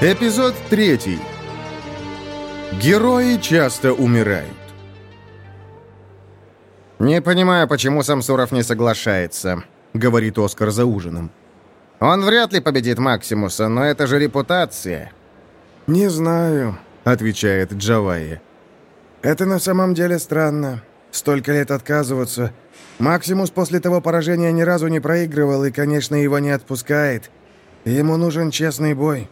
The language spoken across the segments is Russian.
Эпизод третий. Герои часто умирают. «Не понимаю, почему Самсуров не соглашается», — говорит Оскар за ужином. «Он вряд ли победит Максимуса, но это же репутация». «Не знаю», — отвечает Джавайя. «Это на самом деле странно. Столько лет отказываться. Максимус после того поражения ни разу не проигрывал и, конечно, его не отпускает. Ему нужен честный бой».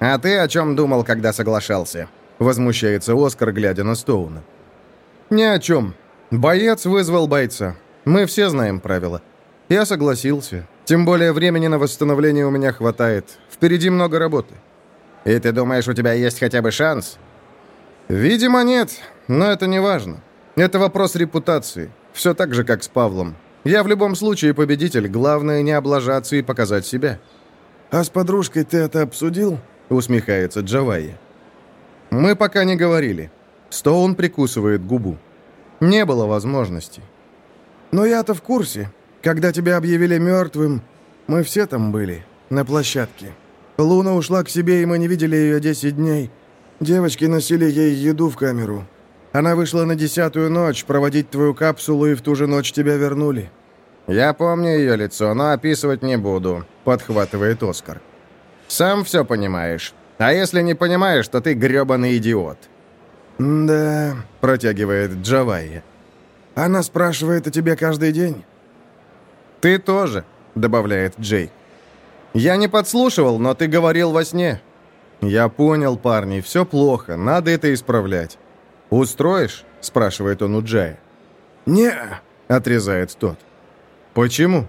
«А ты о чем думал, когда соглашался?» Возмущается Оскар, глядя на Стоуна. «Ни о чем. Боец вызвал бойца. Мы все знаем правила. Я согласился. Тем более времени на восстановление у меня хватает. Впереди много работы». «И ты думаешь, у тебя есть хотя бы шанс?» «Видимо, нет. Но это не важно. Это вопрос репутации. Все так же, как с Павлом. Я в любом случае победитель. Главное, не облажаться и показать себя». «А с подружкой ты это обсудил?» — усмехается Джавайя. «Мы пока не говорили». Стоун прикусывает губу. «Не было возможности». «Но я-то в курсе. Когда тебя объявили мертвым, мы все там были, на площадке. Луна ушла к себе, и мы не видели ее 10 дней. Девочки носили ей еду в камеру. Она вышла на десятую ночь проводить твою капсулу, и в ту же ночь тебя вернули». «Я помню ее лицо, но описывать не буду», — подхватывает Оскар. Сам все понимаешь. А если не понимаешь, то ты грёбаный идиот». «Да», — протягивает Джавайя. «Она спрашивает о тебе каждый день». «Ты тоже», — добавляет Джей. «Я не подслушивал, но ты говорил во сне». «Я понял, парни, все плохо, надо это исправлять». «Устроишь?» — спрашивает он у Джая. «Не», — отрезает тот. «Почему?»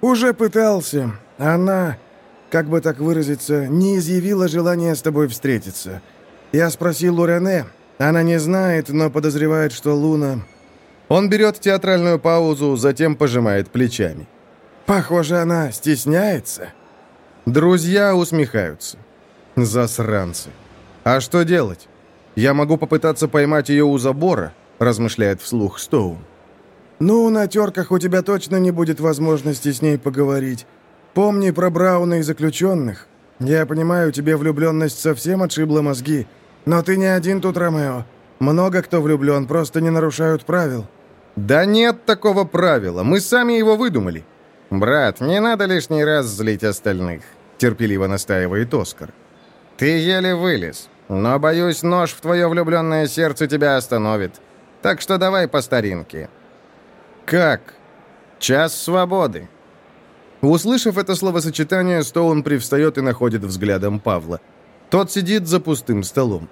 «Уже пытался. Она как бы так выразиться, не изъявила желания с тобой встретиться. Я спросил у Рене. Она не знает, но подозревает, что Луна...» Он берет театральную паузу, затем пожимает плечами. «Похоже, она стесняется». Друзья усмехаются. Засранцы. «А что делать? Я могу попытаться поймать ее у забора», размышляет вслух Стоун. «Ну, на терках у тебя точно не будет возможности с ней поговорить. Помни про Брауна и заключенных. Я понимаю, тебе влюбленность совсем отшибла мозги. Но ты не один тут, Ромео. Много кто влюблен, просто не нарушают правил». «Да нет такого правила. Мы сами его выдумали». «Брат, не надо лишний раз злить остальных», — терпеливо настаивает Оскар. «Ты еле вылез, но, боюсь, нож в твое влюбленное сердце тебя остановит. Так что давай по старинке». «Как?» «Час свободы. Услышав это словосочетание, Стоун привстает и находит взглядом Павла. Тот сидит за пустым столом.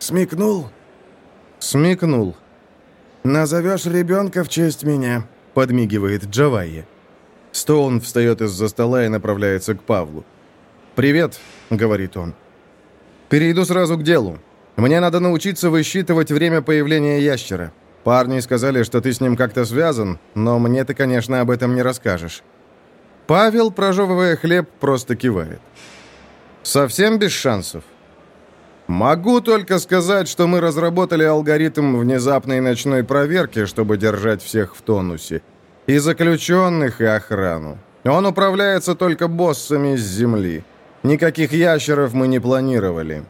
«Смекнул?» «Смекнул». «Назовешь ребенка в честь меня», — подмигивает Джавайя. Стоун встает из-за стола и направляется к Павлу. «Привет», — говорит он. «Перейду сразу к делу. Мне надо научиться высчитывать время появления ящера. Парни сказали, что ты с ним как-то связан, но мне ты, конечно, об этом не расскажешь». Павел, прожевывая хлеб, просто кивает. «Совсем без шансов?» «Могу только сказать, что мы разработали алгоритм внезапной ночной проверки, чтобы держать всех в тонусе. И заключенных, и охрану. Он управляется только боссами с земли. Никаких ящеров мы не планировали».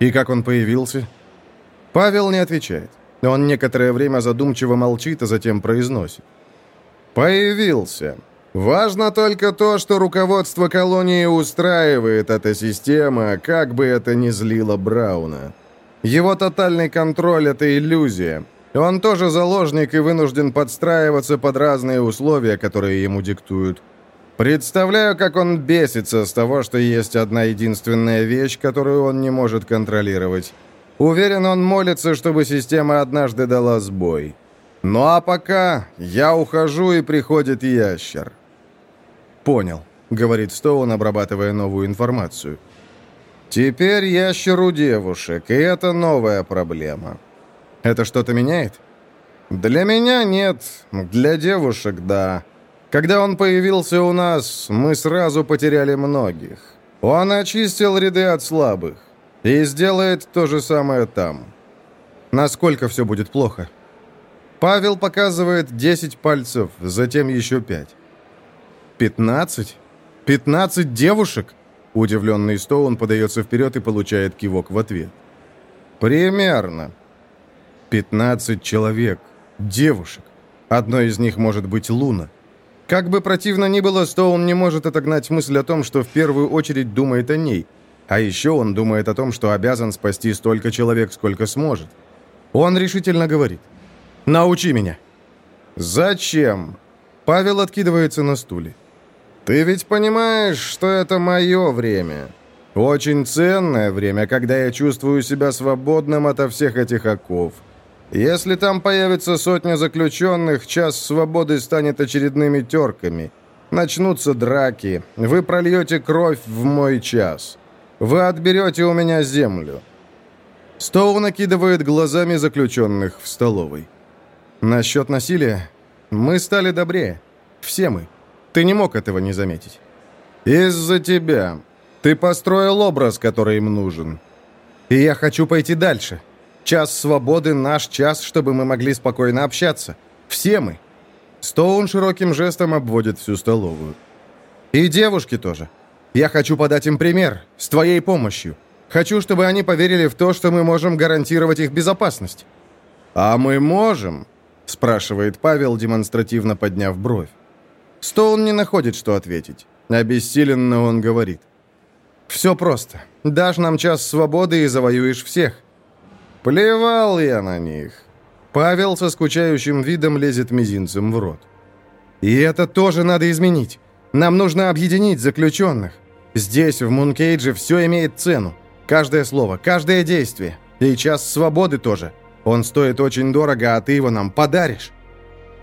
«И как он появился?» Павел не отвечает. Он некоторое время задумчиво молчит, а затем произносит. «Появился. Важно только то, что руководство колонии устраивает эта система, как бы это ни злило Брауна. Его тотальный контроль — это иллюзия. Он тоже заложник и вынужден подстраиваться под разные условия, которые ему диктуют. Представляю, как он бесится с того, что есть одна единственная вещь, которую он не может контролировать. Уверен, он молится, чтобы система однажды дала сбой. Ну а пока я ухожу, и приходит ящер. «Понял», — говорит Стоун, обрабатывая новую информацию. «Теперь ящеру девушек, и это новая проблема. Это что-то меняет?» «Для меня нет, для девушек — да. Когда он появился у нас, мы сразу потеряли многих. Он очистил ряды от слабых. И сделает то же самое там. Насколько все будет плохо? Павел показывает 10 пальцев, затем еще 5. 15? 15 девушек? Удивленный Стоун подается вперед и получает кивок в ответ. «Примерно. 15 человек. Девушек. Одной из них может быть Луна. Как бы противно ни было, Стоун не может отогнать мысль о том, что в первую очередь думает о ней. А еще он думает о том, что обязан спасти столько человек, сколько сможет. Он решительно говорит. «Научи меня». «Зачем?» Павел откидывается на стуле. «Ты ведь понимаешь, что это мое время. Очень ценное время, когда я чувствую себя свободным ото всех этих оков. Если там появится сотня заключенных, час свободы станет очередными терками. Начнутся драки. Вы прольете кровь в мой час. Вы отберете у меня землю». Стоу накидывает глазами заключенных в столовой. «Насчет насилия. Мы стали добрее. Все мы. Ты не мог этого не заметить». «Из-за тебя. Ты построил образ, который им нужен. И я хочу пойти дальше. Час свободы — наш час, чтобы мы могли спокойно общаться. Все мы». Стоун широким жестом обводит всю столовую. «И девушки тоже. Я хочу подать им пример, с твоей помощью. Хочу, чтобы они поверили в то, что мы можем гарантировать их безопасность». «А мы можем?» — спрашивает Павел, демонстративно подняв бровь. Стоун не находит, что ответить. Обессиленно он говорит. «Все просто. Дашь нам час свободы и завоюешь всех. Плевал я на них. Павел со скучающим видом лезет мизинцем в рот. И это тоже надо изменить. Нам нужно объединить заключенных. Здесь, в Мункейдже, все имеет цену. Каждое слово, каждое действие. И час свободы тоже. Он стоит очень дорого, а ты его нам подаришь.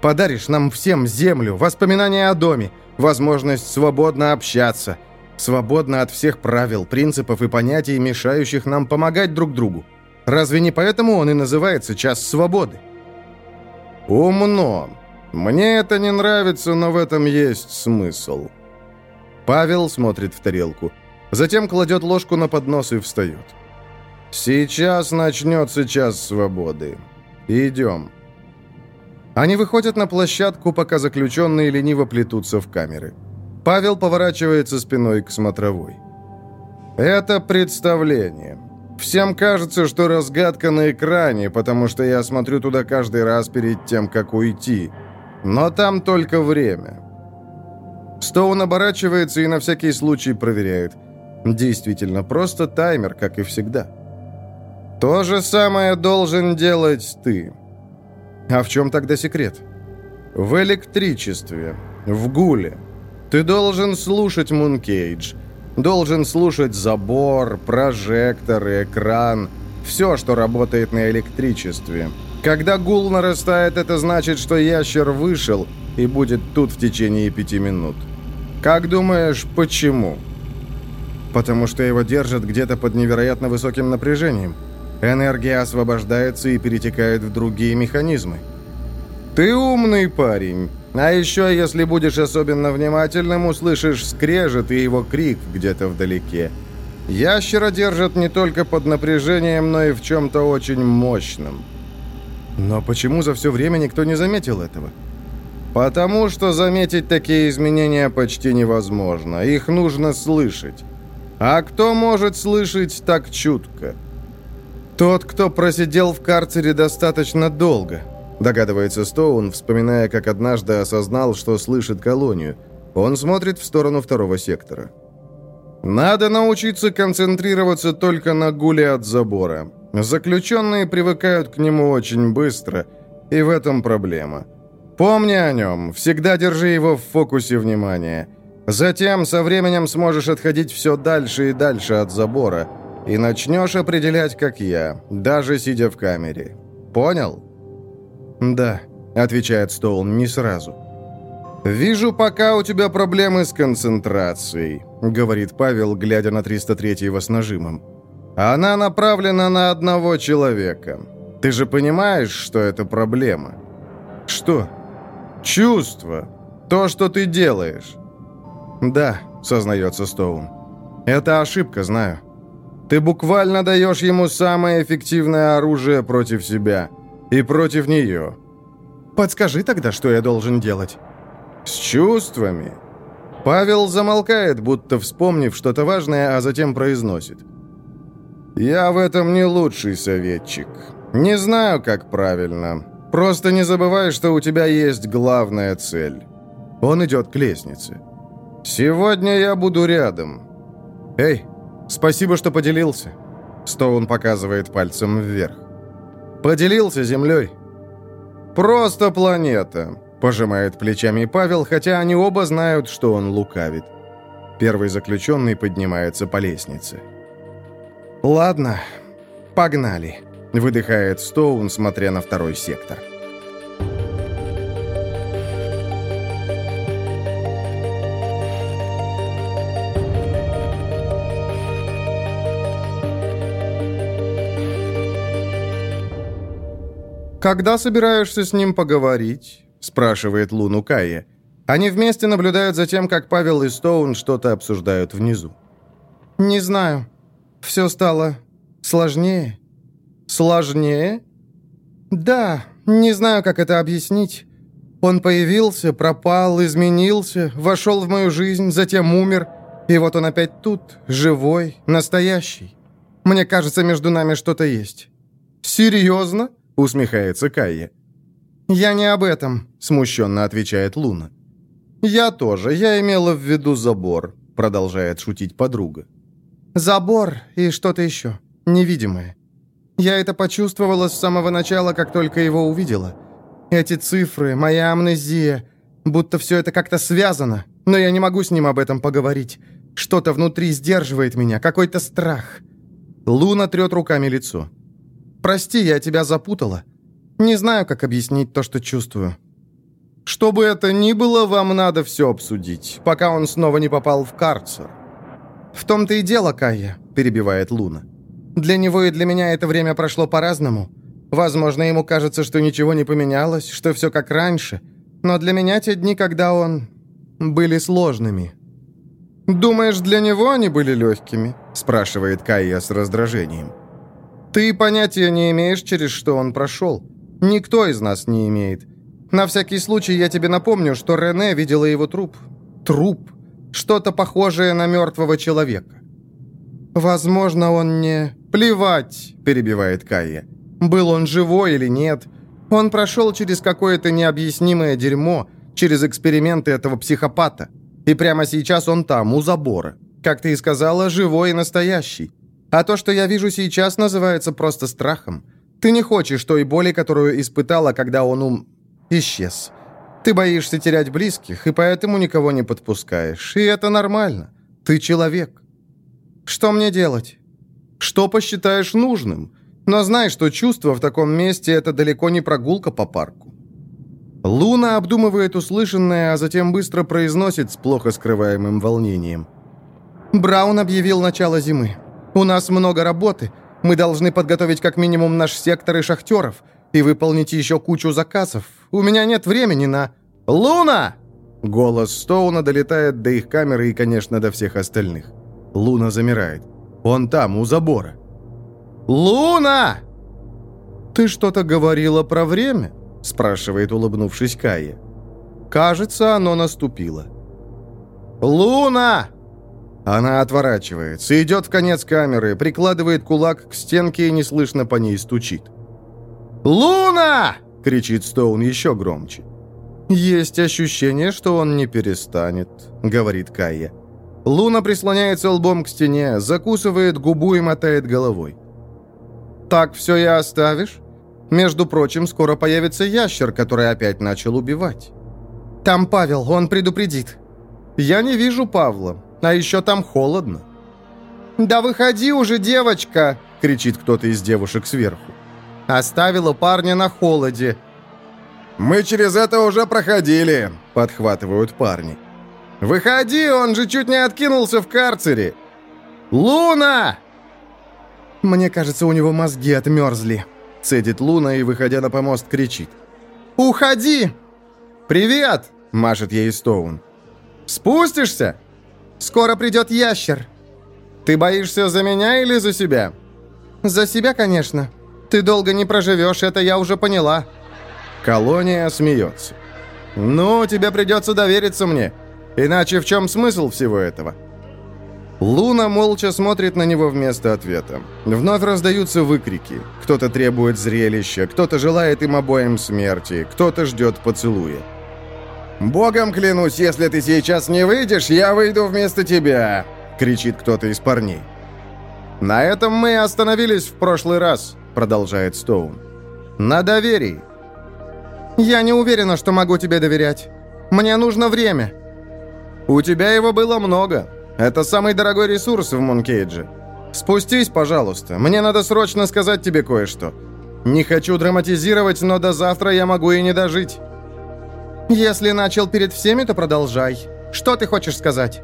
Подаришь нам всем землю, воспоминания о доме, возможность свободно общаться. Свободно от всех правил, принципов и понятий, мешающих нам помогать друг другу. Разве не поэтому он и называется «Час свободы»? Умно. Мне это не нравится, но в этом есть смысл. Павел смотрит в тарелку. Затем кладет ложку на поднос и встает. «Сейчас начнется час свободы. Идем». Они выходят на площадку, пока заключенные лениво плетутся в камеры. Павел поворачивается спиной к смотровой. «Это представление. Всем кажется, что разгадка на экране, потому что я смотрю туда каждый раз перед тем, как уйти. Но там только время. Стоун оборачивается и на всякий случай проверяет. Действительно, просто таймер, как и всегда. То же самое должен делать ты. А в чем тогда секрет? В электричестве, в гуле. Ты должен слушать Мункейдж. Должен слушать забор, прожектор, экран, все, что работает на электричестве. Когда гул нарастает, это значит, что ящер вышел и будет тут в течение пяти минут. Как думаешь, почему? Потому что его держат где-то под невероятно высоким напряжением. Энергия освобождается и перетекает в другие механизмы. Ты умный парень. А еще, если будешь особенно внимательным, услышишь скрежет и его крик где-то вдалеке. Ящера держат не только под напряжением, но и в чем-то очень мощном. Но почему за все время никто не заметил этого? Потому что заметить такие изменения почти невозможно. Их нужно слышать. А кто может слышать так чутко? Тот, кто просидел в карцере достаточно долго, Догадывается Стоун, вспоминая, как однажды осознал, что слышит колонию. Он смотрит в сторону второго сектора. «Надо научиться концентрироваться только на гуле от забора. Заключенные привыкают к нему очень быстро, и в этом проблема. Помни о нем, всегда держи его в фокусе внимания. Затем со временем сможешь отходить все дальше и дальше от забора, и начнешь определять, как я, даже сидя в камере. Понял?» «Да», — отвечает Стоун не сразу. «Вижу, пока у тебя проблемы с концентрацией», — говорит Павел, глядя на 303-го с нажимом. «Она направлена на одного человека. Ты же понимаешь, что это проблема?» «Что?» «Чувство. То, что ты делаешь». «Да», — сознается Стоун. «Это ошибка, знаю. Ты буквально даешь ему самое эффективное оружие против себя. И против нее. Подскажи тогда, что я должен делать. С чувствами. Павел замолкает, будто вспомнив что-то важное, а затем произносит. «Я в этом не лучший советчик. Не знаю, как правильно. Просто не забывай, что у тебя есть главная цель». Он идет к лестнице. «Сегодня я буду рядом». «Эй, спасибо, что поделился». Стоун показывает пальцем вверх. «Поделился землей». «Просто планета», — пожимает плечами Павел, хотя они оба знают, что он лукавит. Первый заключенный поднимается по лестнице. «Ладно, погнали», — выдыхает Стоун, смотря на второй сектор. «Когда собираешься с ним поговорить?» — спрашивает Луну Кайя. Они вместе наблюдают за тем, как Павел и Стоун что-то обсуждают внизу. «Не знаю. Все стало сложнее». «Сложнее?» «Да, не знаю, как это объяснить. Он появился, пропал, изменился, вошел в мою жизнь, затем умер, и вот он опять тут, живой, настоящий. Мне кажется, между нами что-то есть». «Серьезно?» — усмехается Кайя. «Я не об этом», — смущенно отвечает Луна. «Я тоже. Я имела в виду забор», — продолжает шутить подруга. «Забор и что-то еще. Невидимое. Я это почувствовала с самого начала, как только его увидела. Эти цифры, моя амнезия, будто все это как-то связано, но я не могу с ним об этом поговорить. Что-то внутри сдерживает меня, какой-то страх». Луна трет руками лицо. «Прости, я тебя запутала. Не знаю, как объяснить то, что чувствую. Что бы это ни было, вам надо все обсудить, пока он снова не попал в карцер. В том-то и дело, Кая, перебивает Луна. Для него и для меня это время прошло по-разному. Возможно, ему кажется, что ничего не поменялось, что все как раньше. Но для меня те дни, когда он... были сложными. «Думаешь, для него они были легкими?» спрашивает Кая с раздражением. «Ты понятия не имеешь, через что он прошел. Никто из нас не имеет. На всякий случай я тебе напомню, что Рене видела его труп. Труп. Что-то похожее на мертвого человека. Возможно, он не... Плевать, перебивает Кайя. Был он живой или нет. Он прошел через какое-то необъяснимое дерьмо, через эксперименты этого психопата. И прямо сейчас он там, у забора. Как ты и сказала, живой и настоящий. А то, что я вижу сейчас, называется просто страхом. Ты не хочешь той боли, которую испытала, когда он ум... исчез. Ты боишься терять близких, и поэтому никого не подпускаешь. И это нормально. Ты человек. Что мне делать? Что посчитаешь нужным? Но знай, что чувство в таком месте – это далеко не прогулка по парку. Луна обдумывает услышанное, а затем быстро произносит с плохо скрываемым волнением. «Браун объявил начало зимы. У нас много работы – мы должны подготовить как минимум наш сектор и шахтеров, и выполнить еще кучу заказов. У меня нет времени на... Луна!» Голос Стоуна долетает до их камеры и, конечно, до всех остальных. Луна замирает. Он там, у забора. «Луна!» «Ты что-то говорила про время?» спрашивает, улыбнувшись Кая. «Кажется, оно наступило». «Луна!» Она отворачивается, идет в конец камеры, прикладывает кулак к стенке и неслышно по ней стучит. «Луна!» — кричит Стоун еще громче. «Есть ощущение, что он не перестанет», — говорит Кайя. Луна прислоняется лбом к стене, закусывает губу и мотает головой. «Так все и оставишь? Между прочим, скоро появится ящер, который опять начал убивать». «Там Павел, он предупредит». «Я не вижу Павла. А еще там холодно». «Да выходи уже, девочка!» — кричит кто-то из девушек сверху. Оставила парня на холоде. «Мы через это уже проходили», — подхватывают парни. «Выходи, он же чуть не откинулся в карцере!» «Луна!» «Мне кажется, у него мозги отмерзли», — цедит Луна и, выходя на помост, кричит. «Уходи!» «Привет!» — машет ей Стоун. «Спустишься?» Скоро придет ящер. Ты боишься за меня или за себя? За себя, конечно. Ты долго не проживешь, это я уже поняла. Колония смеется. Ну, тебе придется довериться мне. Иначе в чем смысл всего этого? Луна молча смотрит на него вместо ответа. Вновь раздаются выкрики. Кто-то требует зрелища, кто-то желает им обоим смерти, кто-то ждет поцелуя. «Богом клянусь, если ты сейчас не выйдешь, я выйду вместо тебя!» — кричит кто-то из парней. «На этом мы остановились в прошлый раз», — продолжает Стоун. «На доверии». «Я не уверена, что могу тебе доверять. Мне нужно время». «У тебя его было много. Это самый дорогой ресурс в Мункейдже. Спустись, пожалуйста. Мне надо срочно сказать тебе кое-что. Не хочу драматизировать, но до завтра я могу и не дожить». «Если начал перед всеми, то продолжай. Что ты хочешь сказать?»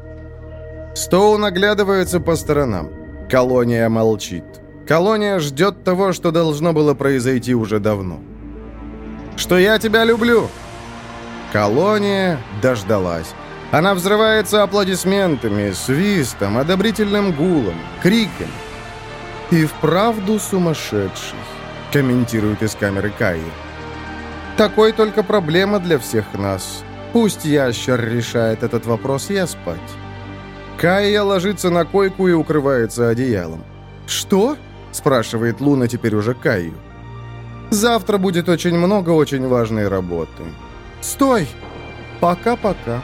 Стоун оглядывается по сторонам. Колония молчит. Колония ждет того, что должно было произойти уже давно. «Что я тебя люблю!» Колония дождалась. Она взрывается аплодисментами, свистом, одобрительным гулом, криком. «И вправду сумасшедший», — комментирует из камеры Каи. «Такой только проблема для всех нас. Пусть ящер решает этот вопрос, я спать». Кая ложится на койку и укрывается одеялом. «Что?» — спрашивает Луна теперь уже Каю. «Завтра будет очень много очень важной работы». «Стой! Пока-пока».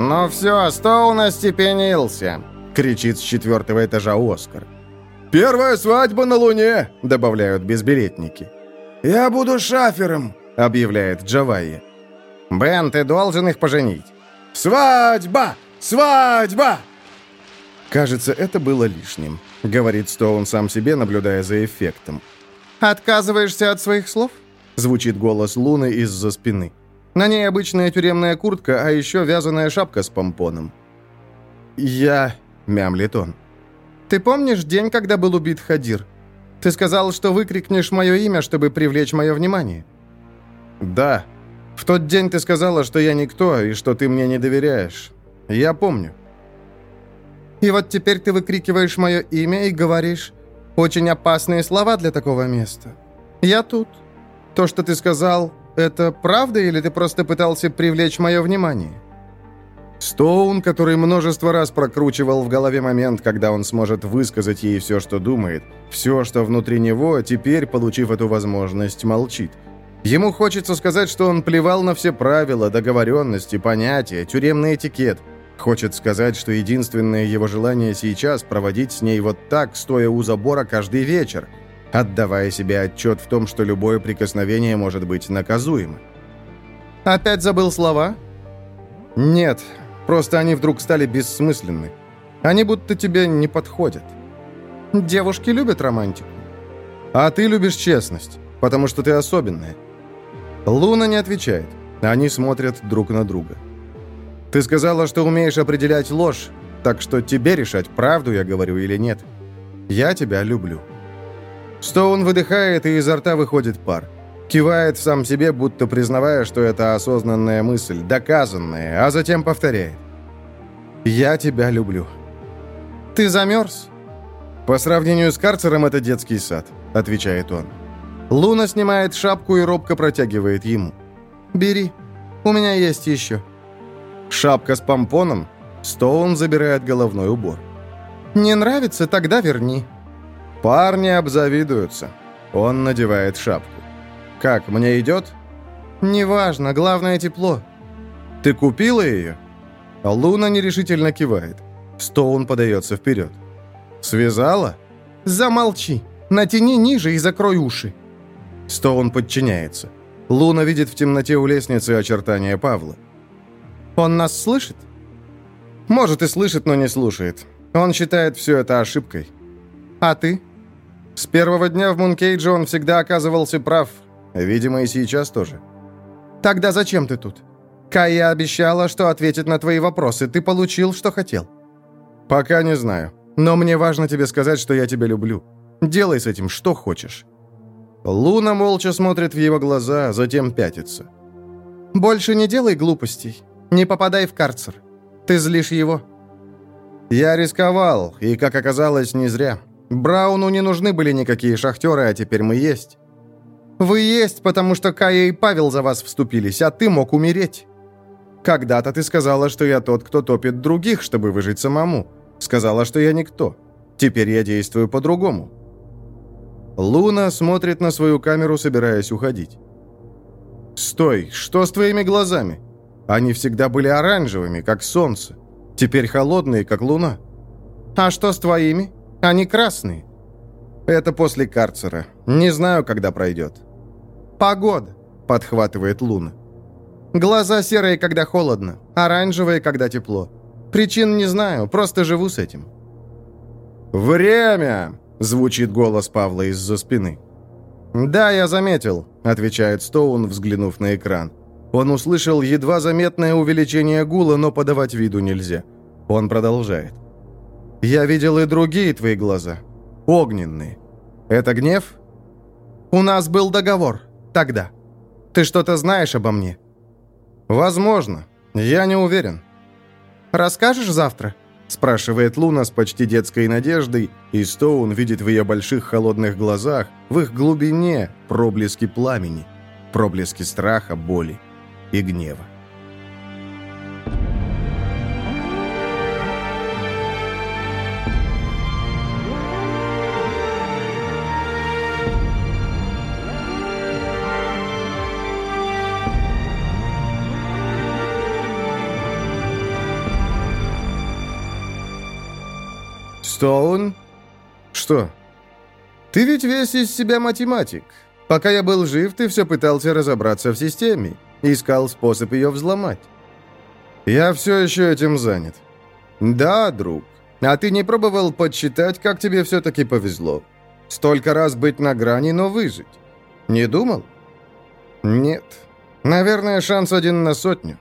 «Ну все, Стоун остепенился!» — кричит с четвертого этажа Оскар. «Первая свадьба на Луне!» — добавляют безбилетники. «Я буду шафером!» — объявляет Джавайя. «Бен, ты должен их поженить!» «Свадьба! Свадьба!» «Кажется, это было лишним», — говорит Стоун сам себе, наблюдая за эффектом. «Отказываешься от своих слов?» — звучит голос Луны из-за спины. На ней обычная тюремная куртка, а еще вязаная шапка с помпоном. «Я...» — мямлит он. «Ты помнишь день, когда был убит Хадир? Ты сказал, что выкрикнешь мое имя, чтобы привлечь мое внимание?» «Да. В тот день ты сказала, что я никто и что ты мне не доверяешь. Я помню». «И вот теперь ты выкрикиваешь мое имя и говоришь очень опасные слова для такого места. Я тут. То, что ты сказал, это правда или ты просто пытался привлечь мое внимание?» Стоун, который множество раз прокручивал в голове момент, когда он сможет высказать ей все, что думает, все, что внутри него, теперь, получив эту возможность, молчит. Ему хочется сказать, что он плевал на все правила, договоренности, понятия, тюремный этикет. Хочет сказать, что единственное его желание сейчас проводить с ней вот так, стоя у забора каждый вечер – отдавая себе отчет в том, что любое прикосновение может быть наказуемо. «Опять забыл слова?» «Нет, просто они вдруг стали бессмысленны. Они будто тебе не подходят. Девушки любят романтику. А ты любишь честность, потому что ты особенная». Луна не отвечает. Они смотрят друг на друга. «Ты сказала, что умеешь определять ложь, так что тебе решать, правду я говорю или нет. Я тебя люблю». Стоун выдыхает, и изо рта выходит пар. Кивает сам себе, будто признавая, что это осознанная мысль, доказанная, а затем повторяет. «Я тебя люблю». «Ты замерз?» «По сравнению с карцером это детский сад», — отвечает он. Луна снимает шапку и робко протягивает ему. «Бери, у меня есть еще». Шапка с помпоном. Стоун забирает головной убор. «Не нравится? Тогда верни». Парни обзавидуются. Он надевает шапку. «Как, мне идет?» «Неважно, главное тепло». «Ты купила ее?» Луна нерешительно кивает. Стоун подается вперед. «Связала?» «Замолчи! Натяни ниже и закрой уши!» Стоун подчиняется. Луна видит в темноте у лестницы очертания Павла. «Он нас слышит?» «Может и слышит, но не слушает. Он считает все это ошибкой». «А ты?» С первого дня в Мункейдже он всегда оказывался прав. Видимо, и сейчас тоже. Тогда зачем ты тут? Кая обещала, что ответит на твои вопросы. Ты получил, что хотел? Пока не знаю. Но мне важно тебе сказать, что я тебя люблю. Делай с этим что хочешь. Луна молча смотрит в его глаза, затем пятится. «Больше не делай глупостей. Не попадай в карцер. Ты злишь его». «Я рисковал, и, как оказалось, не зря. Брауну не нужны были никакие шахтеры, а теперь мы есть. Вы есть, потому что Кая и Павел за вас вступились, а ты мог умереть. Когда-то ты сказала, что я тот, кто топит других, чтобы выжить самому. Сказала, что я никто. Теперь я действую по-другому». Луна смотрит на свою камеру, собираясь уходить. «Стой! Что с твоими глазами? Они всегда были оранжевыми, как солнце. Теперь холодные, как луна. А что с твоими? Они красные. Это после карцера. Не знаю, когда пройдет. Погода, подхватывает Луна. Глаза серые, когда холодно, оранжевые, когда тепло. Причин не знаю, просто живу с этим. «Время!» — звучит голос Павла из-за спины. «Да, я заметил», — отвечает Стоун, взглянув на экран. Он услышал едва заметное увеличение гула, но подавать виду нельзя. Он продолжает. «Я видел и другие твои глаза. Огненные. Это гнев?» «У нас был договор. Тогда. Ты что-то знаешь обо мне?» «Возможно. Я не уверен». «Расскажешь завтра?» спрашивает Луна с почти детской надеждой, и Стоун видит в ее больших холодных глазах, в их глубине, проблески пламени, проблески страха, боли и гнева. «Стоун?» «Что?» «Ты ведь весь из себя математик. Пока я был жив, ты все пытался разобраться в системе. Искал способ ее взломать. Я все еще этим занят. Да, друг. А ты не пробовал подсчитать, как тебе все-таки повезло? Столько раз быть на грани, но выжить. Не думал? Нет. Наверное, шанс один на сотню.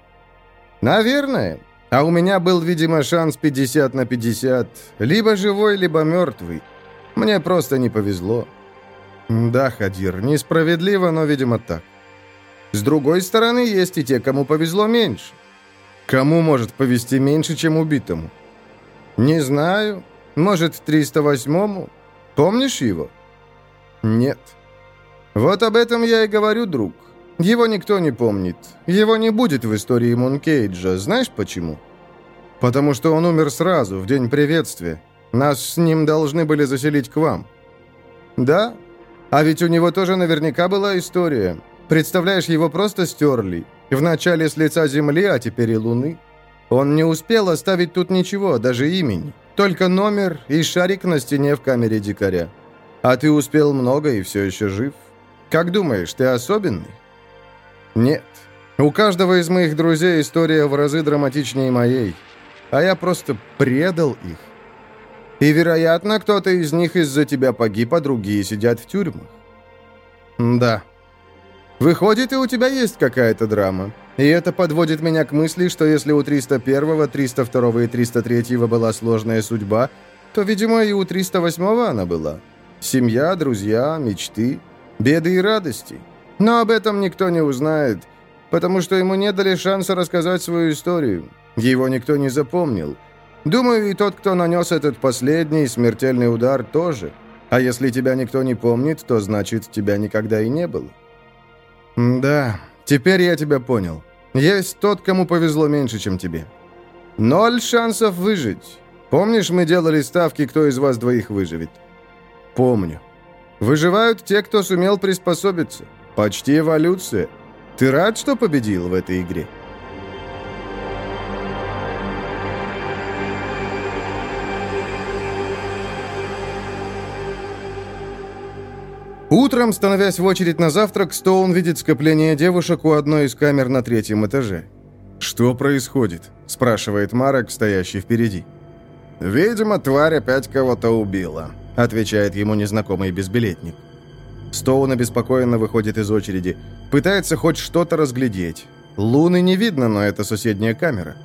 Наверное. А у меня был, видимо, шанс 50 на 50. Либо живой, либо мертвый. Мне просто не повезло. Да, Хадир, несправедливо, но, видимо, так. С другой стороны, есть и те, кому повезло меньше. Кому может повезти меньше, чем убитому? Не знаю. Может, 308-му? Помнишь его? Нет. Вот об этом я и говорю, друг. Его никто не помнит. Его не будет в истории Мункейджа. Знаешь почему? Потому что он умер сразу, в день приветствия. Нас с ним должны были заселить к вам. Да? А ведь у него тоже наверняка была история. Представляешь, его просто стерли. Вначале с лица Земли, а теперь и Луны. Он не успел оставить тут ничего, даже имени. Только номер и шарик на стене в камере дикаря. А ты успел много и все еще жив. Как думаешь, ты особенный? Нет. У каждого из моих друзей история в разы драматичнее моей. А я просто предал их. И, вероятно, кто-то из них из-за тебя погиб, а другие сидят в тюрьмах. Да, Выходит, и у тебя есть какая-то драма. И это подводит меня к мысли, что если у 301, 302 и 303 была сложная судьба, то, видимо, и у 308 она была. Семья, друзья, мечты, беды и радости. Но об этом никто не узнает, потому что ему не дали шанса рассказать свою историю. Его никто не запомнил. Думаю, и тот, кто нанес этот последний смертельный удар, тоже. А если тебя никто не помнит, то значит, тебя никогда и не было. «Да, теперь я тебя понял. Есть тот, кому повезло меньше, чем тебе. Ноль шансов выжить. Помнишь, мы делали ставки, кто из вас двоих выживет?» «Помню. Выживают те, кто сумел приспособиться. Почти эволюция. Ты рад, что победил в этой игре?» Утром, становясь в очередь на завтрак, Стоун видит скопление девушек у одной из камер на третьем этаже. «Что происходит?» – спрашивает Марок, стоящий впереди. «Видимо, тварь опять кого-то убила», – отвечает ему незнакомый безбилетник. Стоун обеспокоенно выходит из очереди. Пытается хоть что-то разглядеть. Луны не видно, но это соседняя камера.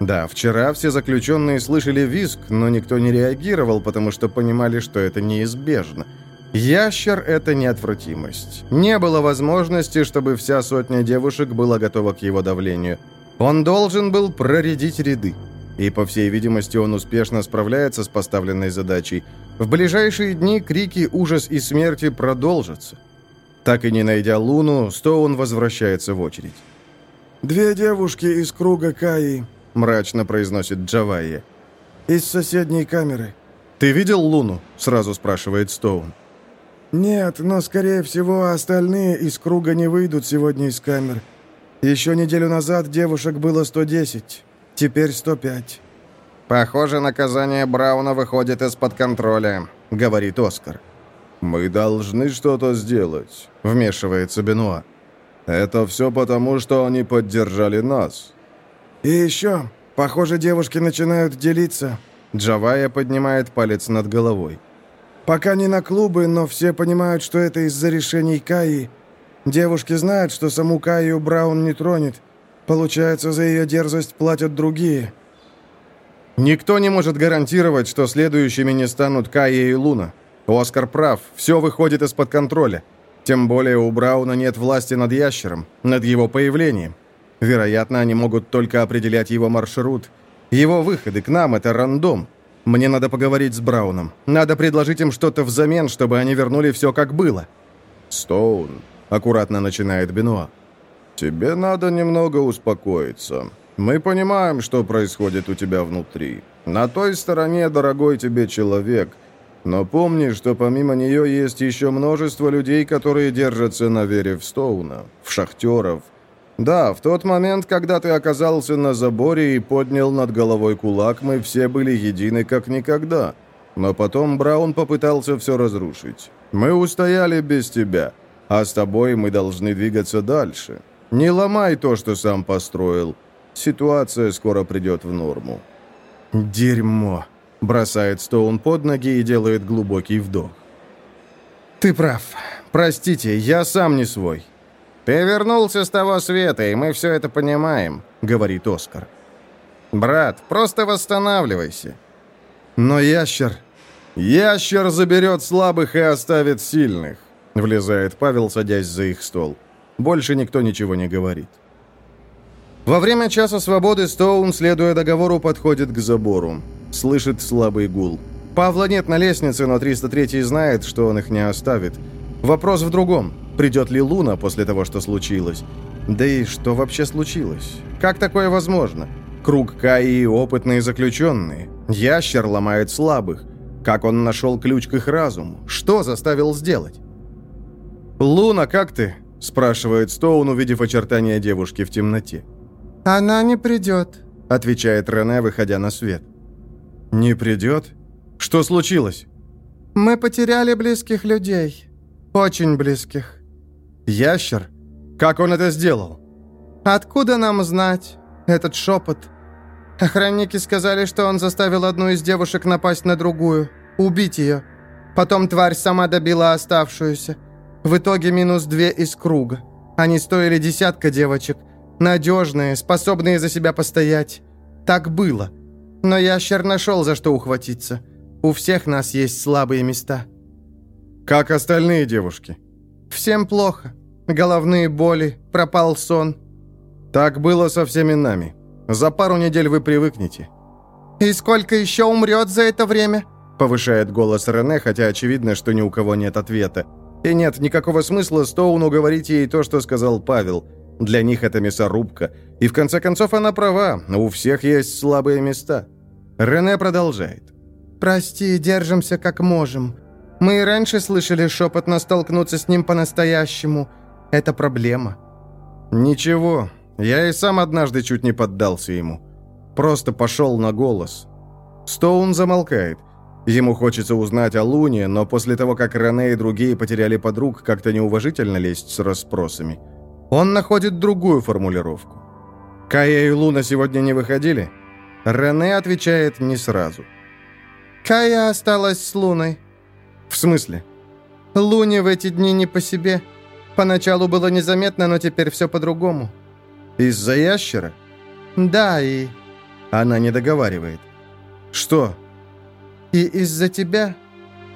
Да, вчера все заключенные слышали визг, но никто не реагировал, потому что понимали, что это неизбежно – Ящер — это неотвратимость. Не было возможности, чтобы вся сотня девушек была готова к его давлению. Он должен был проредить ряды. И, по всей видимости, он успешно справляется с поставленной задачей. В ближайшие дни крики «Ужас и смерти» продолжатся. Так и не найдя Луну, Стоун возвращается в очередь. «Две девушки из круга Каи», — мрачно произносит Джавайя. «Из соседней камеры». «Ты видел Луну?» — сразу спрашивает Стоун. «Нет, но, скорее всего, остальные из круга не выйдут сегодня из камер. Еще неделю назад девушек было 110, теперь 105». «Похоже, наказание Брауна выходит из-под контроля», — говорит Оскар. «Мы должны что-то сделать», — вмешивается Бенуа. «Это все потому, что они поддержали нас». «И еще, похоже, девушки начинают делиться». Джавая поднимает палец над головой. «Пока не на клубы, но все понимают, что это из-за решений Каи. Девушки знают, что саму Каю Браун не тронет. Получается, за ее дерзость платят другие». «Никто не может гарантировать, что следующими не станут Кая и Луна. Оскар прав, все выходит из-под контроля. Тем более у Брауна нет власти над ящером, над его появлением. Вероятно, они могут только определять его маршрут. Его выходы к нам — это рандом. Мне надо поговорить с Брауном. Надо предложить им что-то взамен, чтобы они вернули все как было». «Стоун», — аккуратно начинает Бенуа. «Тебе надо немного успокоиться. Мы понимаем, что происходит у тебя внутри. На той стороне дорогой тебе человек — но помни, что помимо нее есть еще множество людей, которые держатся на вере в Стоуна, в шахтеров. Да, в тот момент, когда ты оказался на заборе и поднял над головой кулак, мы все были едины как никогда. Но потом Браун попытался все разрушить. Мы устояли без тебя, а с тобой мы должны двигаться дальше. Не ломай то, что сам построил. Ситуация скоро придет в норму. Дерьмо. Бросает Стоун под ноги и делает глубокий вдох. «Ты прав. Простите, я сам не свой». «Ты вернулся с того света, и мы все это понимаем», — говорит Оскар. «Брат, просто восстанавливайся». «Но ящер...» «Ящер заберет слабых и оставит сильных», — влезает Павел, садясь за их стол. Больше никто ничего не говорит. Во время часа свободы Стоун, следуя договору, подходит к забору. Слышит слабый гул. Павла нет на лестнице, но 303 знает, что он их не оставит. Вопрос в другом. Придет ли Луна после того, что случилось? Да и что вообще случилось? Как такое возможно? Круг Каи – опытные заключенные. Ящер ломает слабых. Как он нашел ключ к их разуму? Что заставил сделать? «Луна, как ты?» – спрашивает Стоун, увидев очертания девушки в темноте. «Она не придет», – отвечает Рене, выходя на свет. «Не придет? Что случилось?» «Мы потеряли близких людей. Очень близких». «Ящер? Как он это сделал?» «Откуда нам знать? Этот шепот. Охранники сказали, что он заставил одну из девушек напасть на другую, убить ее. Потом тварь сама добила оставшуюся. В итоге минус две из круга. Они стоили десятка девочек. Надежные, способные за себя постоять. Так было. Но ящер нашел, за что ухватиться. У всех нас есть слабые места». «Как остальные девушки?» «Всем плохо. Головные боли, пропал сон». «Так было со всеми нами. За пару недель вы привыкнете». «И сколько еще умрет за это время?» Повышает голос Рене, хотя очевидно, что ни у кого нет ответа. И нет никакого смысла Стоуну говорить ей то, что сказал Павел. Для них это мясорубка. И в конце концов она права, у всех есть слабые места. Рене продолжает. «Прости, держимся как можем. Мы и раньше слышали шепот, но столкнуться с ним по-настоящему – это проблема». «Ничего, я и сам однажды чуть не поддался ему. Просто пошел на голос». Стоун замолкает. Ему хочется узнать о Луне, но после того, как Рене и другие потеряли подруг, как-то неуважительно лезть с расспросами. Он находит другую формулировку. «Кая и Луна сегодня не выходили?» Рене отвечает не сразу. «Кая осталась с Луной». «В смысле?» «Луне в эти дни не по себе. Поначалу было незаметно, но теперь все по-другому». «Из-за ящера?» «Да, и...» Она не договаривает. «Что?» «И из-за тебя.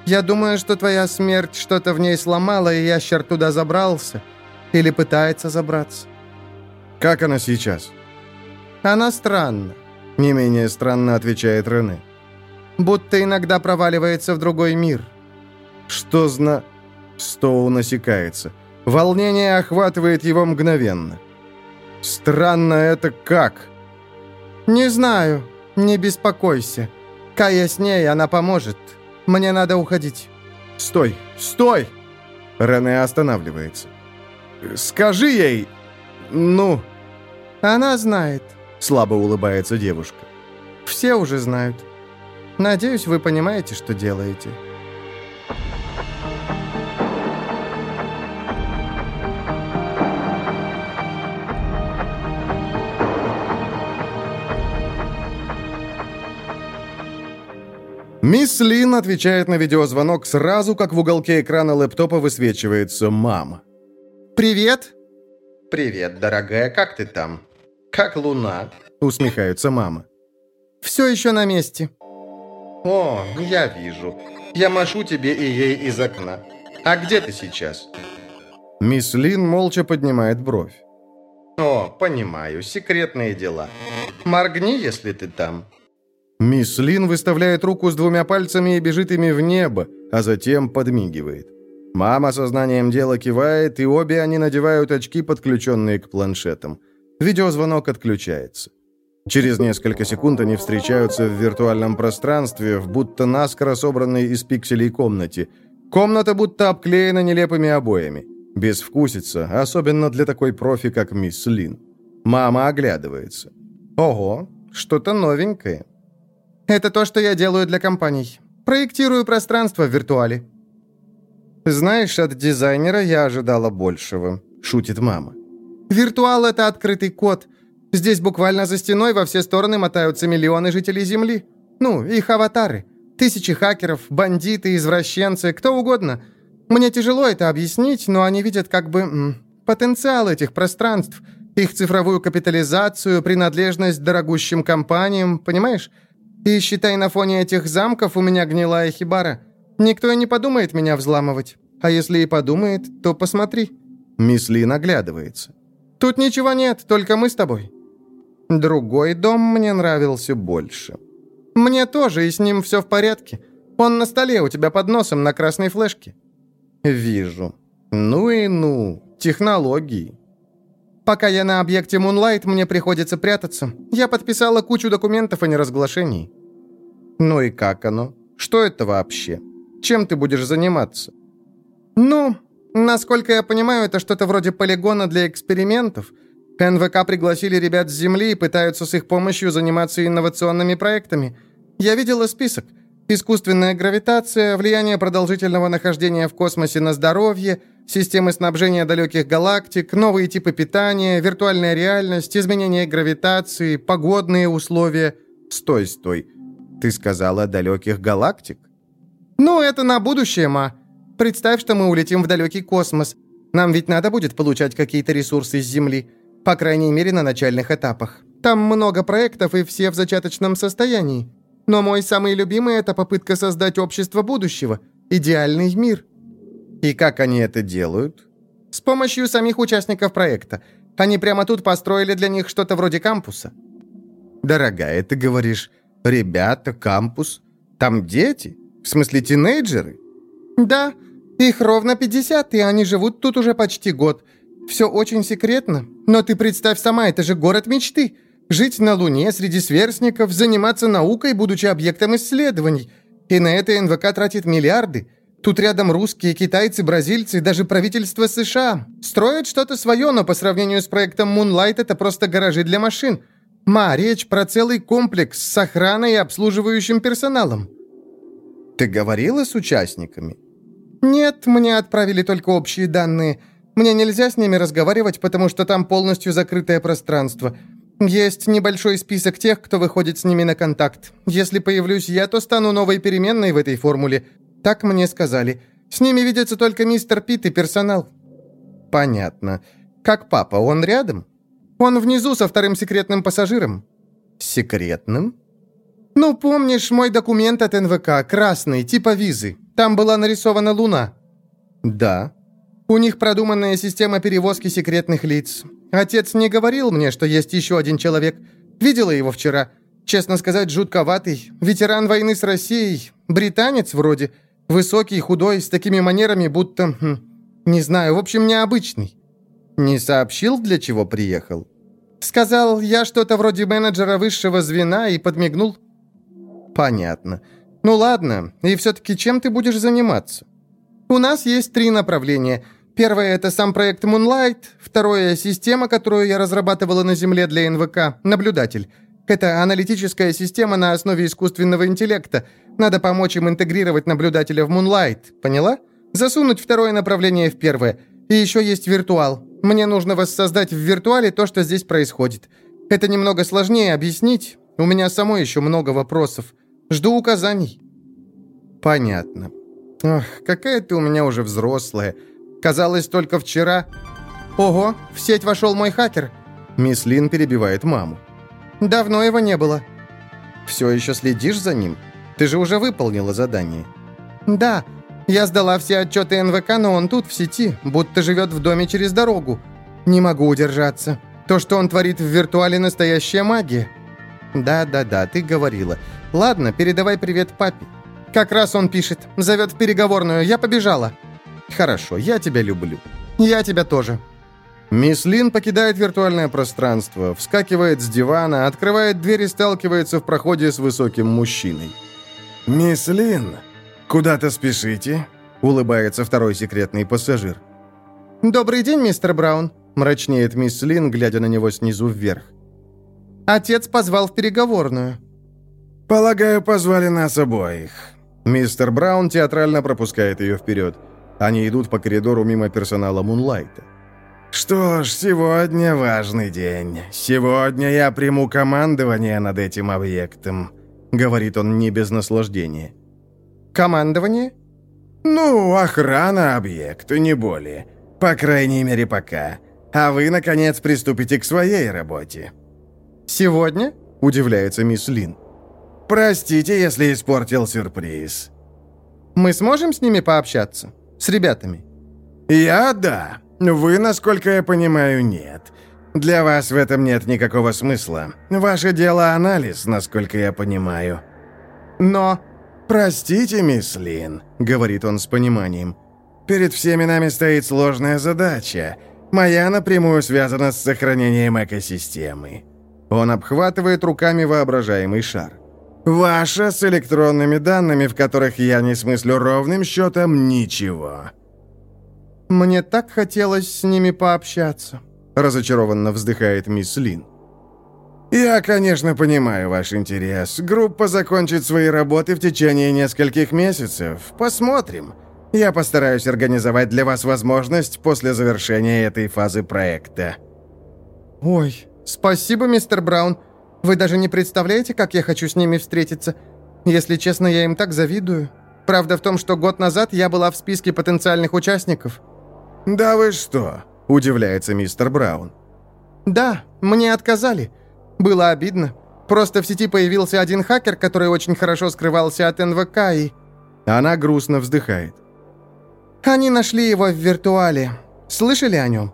Я думаю, что твоя смерть что-то в ней сломала, и ящер туда забрался. Или пытается забраться». «Как она сейчас?» «Она странна. Не менее странно отвечает Рене. Будто иногда проваливается в другой мир. Что зна... Стоу насекается. Волнение охватывает его мгновенно. Странно это как? «Не знаю. Не беспокойся. Кая с ней, она поможет. Мне надо уходить». «Стой! Стой!» Рене останавливается. «Скажи ей... ну...» «Она знает», — слабо улыбается девушка. «Все уже знают. Надеюсь, вы понимаете, что делаете». Мисс Лин отвечает на видеозвонок сразу, как в уголке экрана лэптопа высвечивается мама. «Привет!» «Привет, дорогая, как ты там? Как луна?» Усмехается мама. «Все еще на месте». «О, я вижу. Я машу тебе и ей из окна. А где ты сейчас?» Мисс Лин молча поднимает бровь. «О, понимаю, секретные дела. Моргни, если ты там». Мисс Лин выставляет руку с двумя пальцами и бежит ими в небо, а затем подмигивает. Мама сознанием дела кивает, и обе они надевают очки, подключенные к планшетам. Видеозвонок отключается. Через несколько секунд они встречаются в виртуальном пространстве, в будто наскоро собранной из пикселей комнате. Комната будто обклеена нелепыми обоями. Безвкусица, особенно для такой профи, как мисс Лин. Мама оглядывается. Ого, что-то новенькое. Это то, что я делаю для компаний. Проектирую пространство в виртуале». «Знаешь, от дизайнера я ожидала большего», — шутит мама. «Виртуал — это открытый код. Здесь буквально за стеной во все стороны мотаются миллионы жителей Земли. Ну, их аватары. Тысячи хакеров, бандиты, извращенцы, кто угодно. Мне тяжело это объяснить, но они видят как бы м, потенциал этих пространств, их цифровую капитализацию, принадлежность дорогущим компаниям, понимаешь? И считай, на фоне этих замков у меня гнилая хибара. Никто и не подумает меня взламывать. А если и подумает, то посмотри». Мисс Ли наглядывается. «Тут ничего нет, только мы с тобой». Другой дом мне нравился больше. «Мне тоже, и с ним все в порядке. Он на столе у тебя под носом на красной флешке». «Вижу. Ну и ну. Технологии». Пока я на объекте Moonlight, мне приходится прятаться. Я подписала кучу документов о неразглашении». «Ну и как оно? Что это вообще? Чем ты будешь заниматься?» «Ну, насколько я понимаю, это что-то вроде полигона для экспериментов. НВК пригласили ребят с Земли и пытаются с их помощью заниматься инновационными проектами. Я видела список. Искусственная гравитация, влияние продолжительного нахождения в космосе на здоровье, системы снабжения далеких галактик, новые типы питания, виртуальная реальность, изменение гравитации, погодные условия. Стой, стой. Ты сказала далеких галактик? Ну, это на будущее, ма. Представь, что мы улетим в далекий космос. Нам ведь надо будет получать какие-то ресурсы с Земли. По крайней мере, на начальных этапах. Там много проектов, и все в зачаточном состоянии. Но мой самый любимый – это попытка создать общество будущего. Идеальный мир. И как они это делают? С помощью самих участников проекта. Они прямо тут построили для них что-то вроде кампуса. Дорогая, ты говоришь, ребята, кампус? Там дети? В смысле, тинейджеры? Да, их ровно 50, и они живут тут уже почти год. Все очень секретно. Но ты представь сама, это же город мечты. Жить на Луне среди сверстников, заниматься наукой, будучи объектом исследований. И на это НВК тратит миллиарды – Тут рядом русские, китайцы, бразильцы, даже правительство США. Строят что-то свое, но по сравнению с проектом Moonlight это просто гаражи для машин. Ма, речь про целый комплекс с охраной и обслуживающим персоналом. Ты говорила с участниками? Нет, мне отправили только общие данные. Мне нельзя с ними разговаривать, потому что там полностью закрытое пространство. Есть небольшой список тех, кто выходит с ними на контакт. Если появлюсь я, то стану новой переменной в этой формуле. Так мне сказали. С ними видятся только мистер Пит и персонал». «Понятно. Как папа, он рядом?» «Он внизу со вторым секретным пассажиром». «Секретным?» «Ну, помнишь мой документ от НВК, красный, типа визы? Там была нарисована луна». «Да». «У них продуманная система перевозки секретных лиц. Отец не говорил мне, что есть еще один человек. Видела его вчера. Честно сказать, жутковатый. Ветеран войны с Россией. Британец вроде. Высокий, худой, с такими манерами, будто... Хм, Не знаю, в общем, необычный. Не сообщил, для чего приехал. Сказал, я что-то вроде менеджера высшего звена и подмигнул. Понятно. Ну ладно, и все-таки чем ты будешь заниматься? У нас есть три направления. Первое — это сам проект Moonlight. Второе — система, которую я разрабатывала на Земле для НВК, наблюдатель. Это аналитическая система на основе искусственного интеллекта. Надо помочь им интегрировать наблюдателя в Moonlight. Поняла? Засунуть второе направление в первое. И еще есть виртуал. Мне нужно воссоздать в виртуале то, что здесь происходит. Это немного сложнее объяснить. У меня самой еще много вопросов. Жду указаний». «Понятно. Ох, какая ты у меня уже взрослая. Казалось, только вчера...» «Ого, в сеть вошел мой хакер!» Мисс Лин перебивает маму. «Давно его не было». «Все еще следишь за ним? Ты же уже выполнила задание». «Да, я сдала все отчеты НВК, но он тут, в сети, будто живет в доме через дорогу. Не могу удержаться. То, что он творит в виртуале, настоящая магия». «Да-да-да, ты говорила. Ладно, передавай привет папе». «Как раз он пишет. Зовет в переговорную. Я побежала». «Хорошо, я тебя люблю». «Я тебя тоже». Мисс Лин покидает виртуальное пространство, вскакивает с дивана, открывает дверь и сталкивается в проходе с высоким мужчиной. «Мисс Лин, куда-то спешите?» — улыбается второй секретный пассажир. «Добрый день, мистер Браун», — мрачнеет мисс Лин, глядя на него снизу вверх. «Отец позвал в переговорную». «Полагаю, позвали нас обоих». Мистер Браун театрально пропускает ее вперед. Они идут по коридору мимо персонала Мунлайта. «Что ж, сегодня важный день. Сегодня я приму командование над этим объектом», — говорит он не без наслаждения. «Командование?» «Ну, охрана объекта, не более. По крайней мере, пока. А вы, наконец, приступите к своей работе». «Сегодня?» — удивляется мисс Лин. «Простите, если испортил сюрприз». «Мы сможем с ними пообщаться? С ребятами?» «Я — да. Вы, насколько я понимаю, нет. Для вас в этом нет никакого смысла. Ваше дело анализ, насколько я понимаю». «Но...» «Простите, мисс Лин», — говорит он с пониманием. «Перед всеми нами стоит сложная задача. Моя напрямую связана с сохранением экосистемы». Он обхватывает руками воображаемый шар. «Ваша с электронными данными, в которых я не смыслю ровным счетом ничего». «Мне так хотелось с ними пообщаться», — разочарованно вздыхает мисс Лин. «Я, конечно, понимаю ваш интерес. Группа закончит свои работы в течение нескольких месяцев. Посмотрим. Я постараюсь организовать для вас возможность после завершения этой фазы проекта». «Ой, спасибо, мистер Браун. Вы даже не представляете, как я хочу с ними встретиться. Если честно, я им так завидую. Правда в том, что год назад я была в списке потенциальных участников». «Да вы что?» – удивляется мистер Браун. «Да, мне отказали. Было обидно. Просто в сети появился один хакер, который очень хорошо скрывался от НВК и...» Она грустно вздыхает. «Они нашли его в виртуале. Слышали о нем?»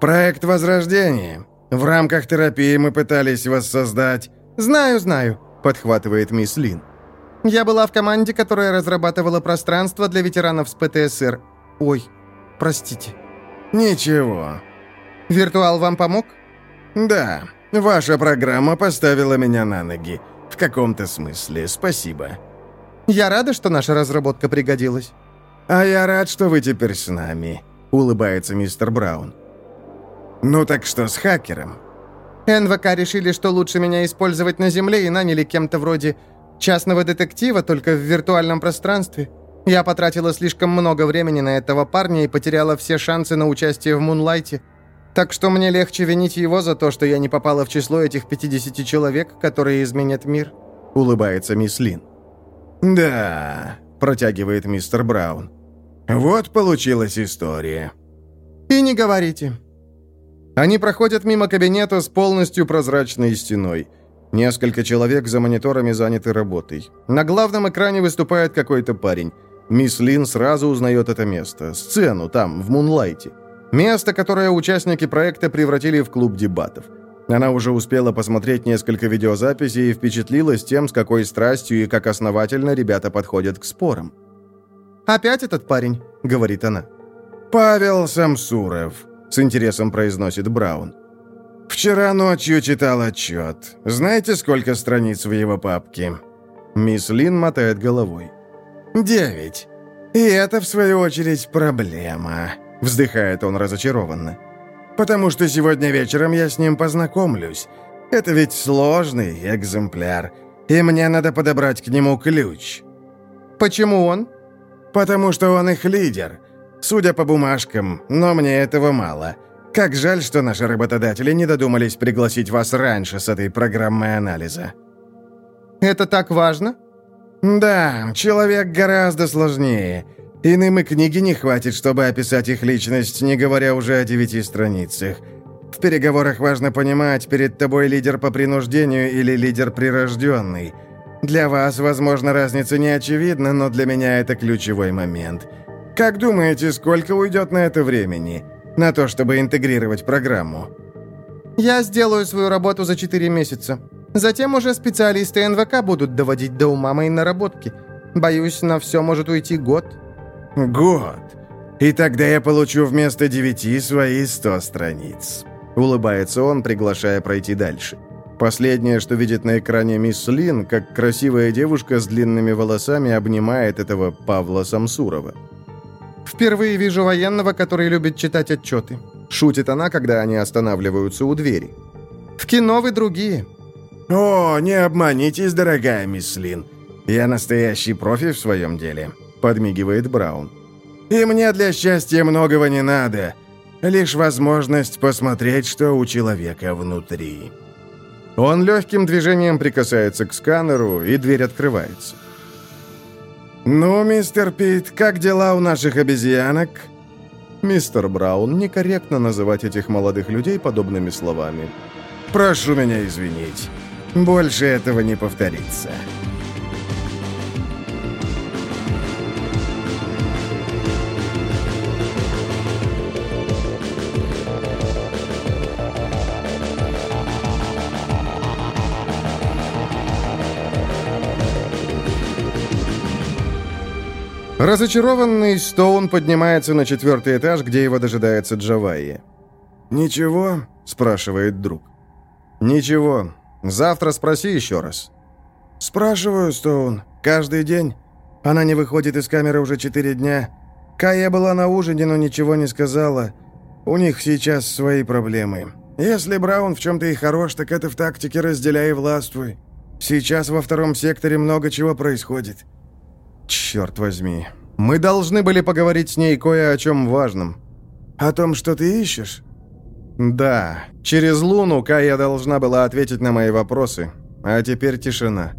«Проект Возрождения. В рамках терапии мы пытались воссоздать...» «Знаю, знаю», — подхватывает мисс Лин. «Я была в команде, которая разрабатывала пространство для ветеранов с ПТСР. Ой, простите». «Ничего». «Виртуал вам помог?» «Да. Ваша программа поставила меня на ноги. В каком-то смысле. Спасибо». «Я рада, что наша разработка пригодилась». «А я рад, что вы теперь с нами», — улыбается мистер Браун. «Ну так что с хакером?» НВК решили, что лучше меня использовать на Земле и наняли кем-то вроде частного детектива, только в виртуальном пространстве. Я потратила слишком много времени на этого парня и потеряла все шансы на участие в Мунлайте. Так что мне легче винить его за то, что я не попала в число этих 50 человек, которые изменят мир», — улыбается мисс Лин. «Да», — протягивает мистер Браун. «Вот получилась история». «И не говорите». Они проходят мимо кабинета с полностью прозрачной стеной. Несколько человек за мониторами заняты работой. На главном экране выступает какой-то парень. Мисс Лин сразу узнает это место. Сцену там, в Мунлайте. Место, которое участники проекта превратили в клуб дебатов. Она уже успела посмотреть несколько видеозаписей и впечатлилась тем, с какой страстью и как основательно ребята подходят к спорам. «Опять этот парень?» — говорит она. «Павел Самсуров», — с интересом произносит Браун. «Вчера ночью читал отчет. Знаете, сколько страниц в его папке?» Мисс Лин мотает головой. «Девять. И это, в свою очередь, проблема», — вздыхает он разочарованно. «Потому что сегодня вечером я с ним познакомлюсь. Это ведь сложный экземпляр, и мне надо подобрать к нему ключ». «Почему он?» «Потому что он их лидер. Судя по бумажкам, но мне этого мало. Как жаль, что наши работодатели не додумались пригласить вас раньше с этой программой анализа». «Это так важно?» «Да, человек гораздо сложнее. Иным и книги не хватит, чтобы описать их личность, не говоря уже о девяти страницах. В переговорах важно понимать, перед тобой лидер по принуждению или лидер прирожденный. Для вас, возможно, разница не очевидна, но для меня это ключевой момент. Как думаете, сколько уйдет на это времени? На то, чтобы интегрировать программу?» «Я сделаю свою работу за 4 месяца. Затем уже специалисты НВК будут доводить до ума мои наработки. Боюсь, на все может уйти год». «Год? И тогда я получу вместо девяти свои сто страниц». Улыбается он, приглашая пройти дальше. Последнее, что видит на экране мисс Лин, как красивая девушка с длинными волосами обнимает этого Павла Самсурова. «Впервые вижу военного, который любит читать отчеты», — шутит она, когда они останавливаются у двери. «В кино вы другие». «О, не обманитесь, дорогая мисс Лин. Я настоящий профи в своем деле», — подмигивает Браун. «И мне для счастья многого не надо. Лишь возможность посмотреть, что у человека внутри». Он легким движением прикасается к сканеру, и дверь открывается. «Ну, мистер Пит, как дела у наших обезьянок?» Мистер Браун, некорректно называть этих молодых людей подобными словами. «Прошу меня извинить. Больше этого не повторится». Разочарованный, Стоун поднимается на четвертый этаж, где его дожидается Джавайи. «Ничего?» – спрашивает друг. «Ничего. Завтра спроси еще раз». «Спрашиваю, Стоун. Каждый день. Она не выходит из камеры уже четыре дня. Кая была на ужине, но ничего не сказала. У них сейчас свои проблемы. Если Браун в чем-то и хорош, так это в тактике «разделяй и властвуй». Сейчас во втором секторе много чего происходит. Черт возьми. Мы должны были поговорить с ней кое о чем важном. О том, что ты ищешь? Да. Через Луну Кая должна была ответить на мои вопросы. А теперь тишина.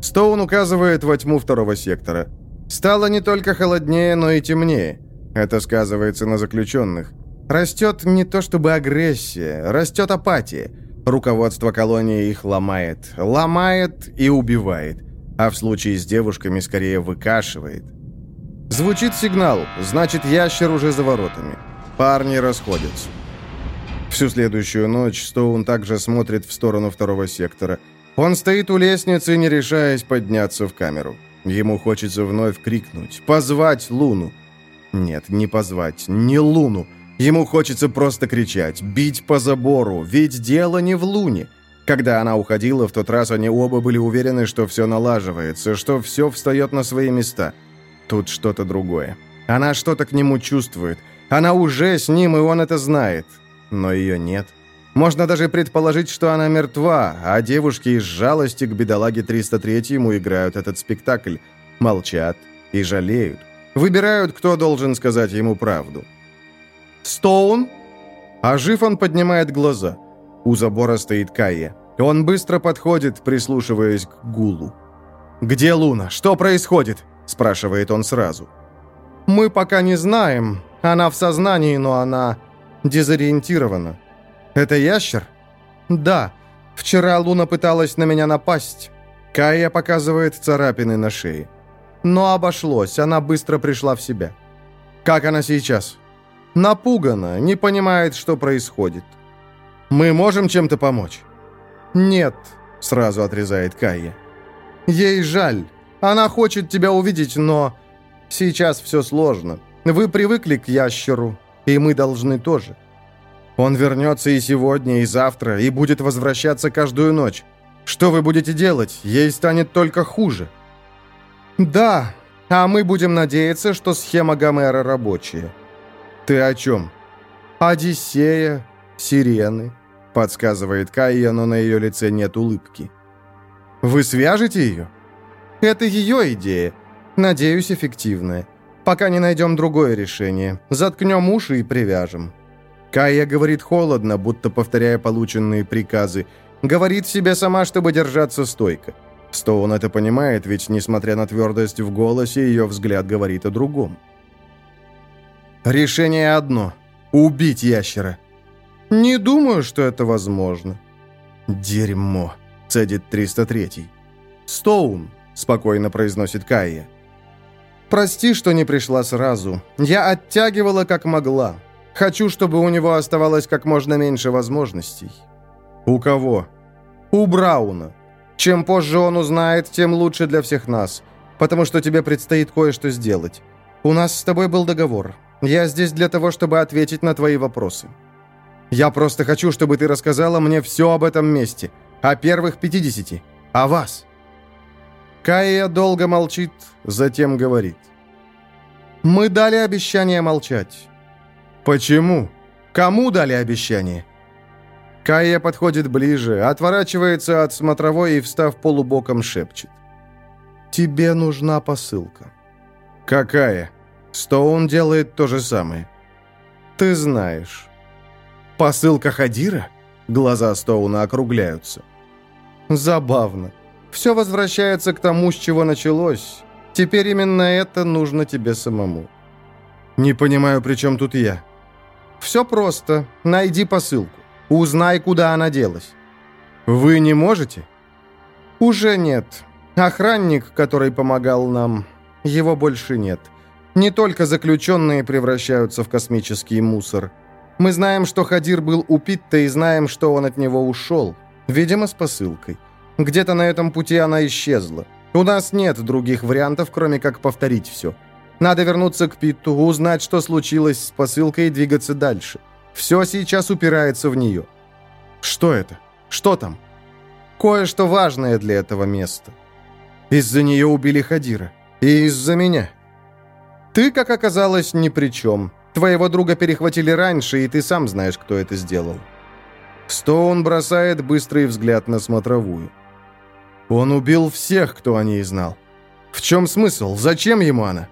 Стоун указывает во тьму второго сектора. Стало не только холоднее, но и темнее. Это сказывается на заключенных. Растет не то чтобы агрессия, растет апатия. Руководство колонии их ломает. Ломает и убивает а в случае с девушками скорее выкашивает. Звучит сигнал, значит ящер уже за воротами. Парни расходятся. Всю следующую ночь Стоун также смотрит в сторону второго сектора. Он стоит у лестницы, не решаясь подняться в камеру. Ему хочется вновь крикнуть, позвать Луну. Нет, не позвать, не Луну. Ему хочется просто кричать, бить по забору, ведь дело не в Луне. Когда она уходила, в тот раз они оба были уверены, что все налаживается, что все встает на свои места. Тут что-то другое. Она что-то к нему чувствует. Она уже с ним, и он это знает. Но ее нет. Можно даже предположить, что она мертва, а девушки из жалости к бедолаге 303-му играют этот спектакль. Молчат и жалеют. Выбирают, кто должен сказать ему правду. «Стоун?» А жив он поднимает глаза – у забора стоит Кайя. Он быстро подходит, прислушиваясь к гулу. «Где Луна? Что происходит?» – спрашивает он сразу. «Мы пока не знаем. Она в сознании, но она дезориентирована». «Это ящер?» «Да. Вчера Луна пыталась на меня напасть». Кая показывает царапины на шее. Но обошлось, она быстро пришла в себя. «Как она сейчас?» «Напугана, не понимает, что происходит». Мы можем чем-то помочь?» «Нет», — сразу отрезает Кайя. «Ей жаль. Она хочет тебя увидеть, но сейчас все сложно. Вы привыкли к ящеру, и мы должны тоже. Он вернется и сегодня, и завтра, и будет возвращаться каждую ночь. Что вы будете делать? Ей станет только хуже». «Да, а мы будем надеяться, что схема Гомера рабочая». «Ты о чем?» «Одиссея, сирены», — подсказывает Кайя, но на ее лице нет улыбки. «Вы свяжете ее?» «Это ее идея. Надеюсь, эффективная. Пока не найдем другое решение. Заткнем уши и привяжем». Кайя говорит холодно, будто повторяя полученные приказы. Говорит себе сама, чтобы держаться стойко. Стоун это понимает, ведь, несмотря на твердость в голосе, ее взгляд говорит о другом. «Решение одно — убить ящера». «Не думаю, что это возможно». «Дерьмо», — цедит 303-й. «Стоун», — спокойно произносит Кайя. «Прости, что не пришла сразу. Я оттягивала, как могла. Хочу, чтобы у него оставалось как можно меньше возможностей». «У кого?» «У Брауна. Чем позже он узнает, тем лучше для всех нас, потому что тебе предстоит кое-что сделать. У нас с тобой был договор. Я здесь для того, чтобы ответить на твои вопросы. Я просто хочу, чтобы ты рассказала мне все об этом месте, о первых 50, о вас». Кая долго молчит, затем говорит. «Мы дали обещание молчать. «Почему? Кому дали обещание?» Кая подходит ближе, отворачивается от смотровой и, встав полубоком, шепчет. «Тебе нужна посылка». «Какая?» Стоун делает то же самое. «Ты знаешь». «Посылка Хадира?» Глаза Стоуна округляются. «Забавно. Все возвращается к тому, с чего началось. Теперь именно это нужно тебе самому». «Не понимаю, при чем тут я?» Все просто. Найди посылку. Узнай, куда она делась. Вы не можете? Уже нет. Охранник, который помогал нам, его больше нет. Не только заключенные превращаются в космический мусор. Мы знаем, что Хадир был у Питта и знаем, что он от него ушел. Видимо, с посылкой. Где-то на этом пути она исчезла. У нас нет других вариантов, кроме как повторить все. Надо вернуться к Питту, узнать, что случилось с посылкой и двигаться дальше. Все сейчас упирается в нее. Что это? Что там? Кое-что важное для этого места. Из-за нее убили Хадира. И из-за меня. Ты, как оказалось, ни при чем. Твоего друга перехватили раньше, и ты сам знаешь, кто это сделал. Стоун бросает быстрый взгляд на смотровую. Он убил всех, кто о ней знал. В чем смысл? Зачем ему она?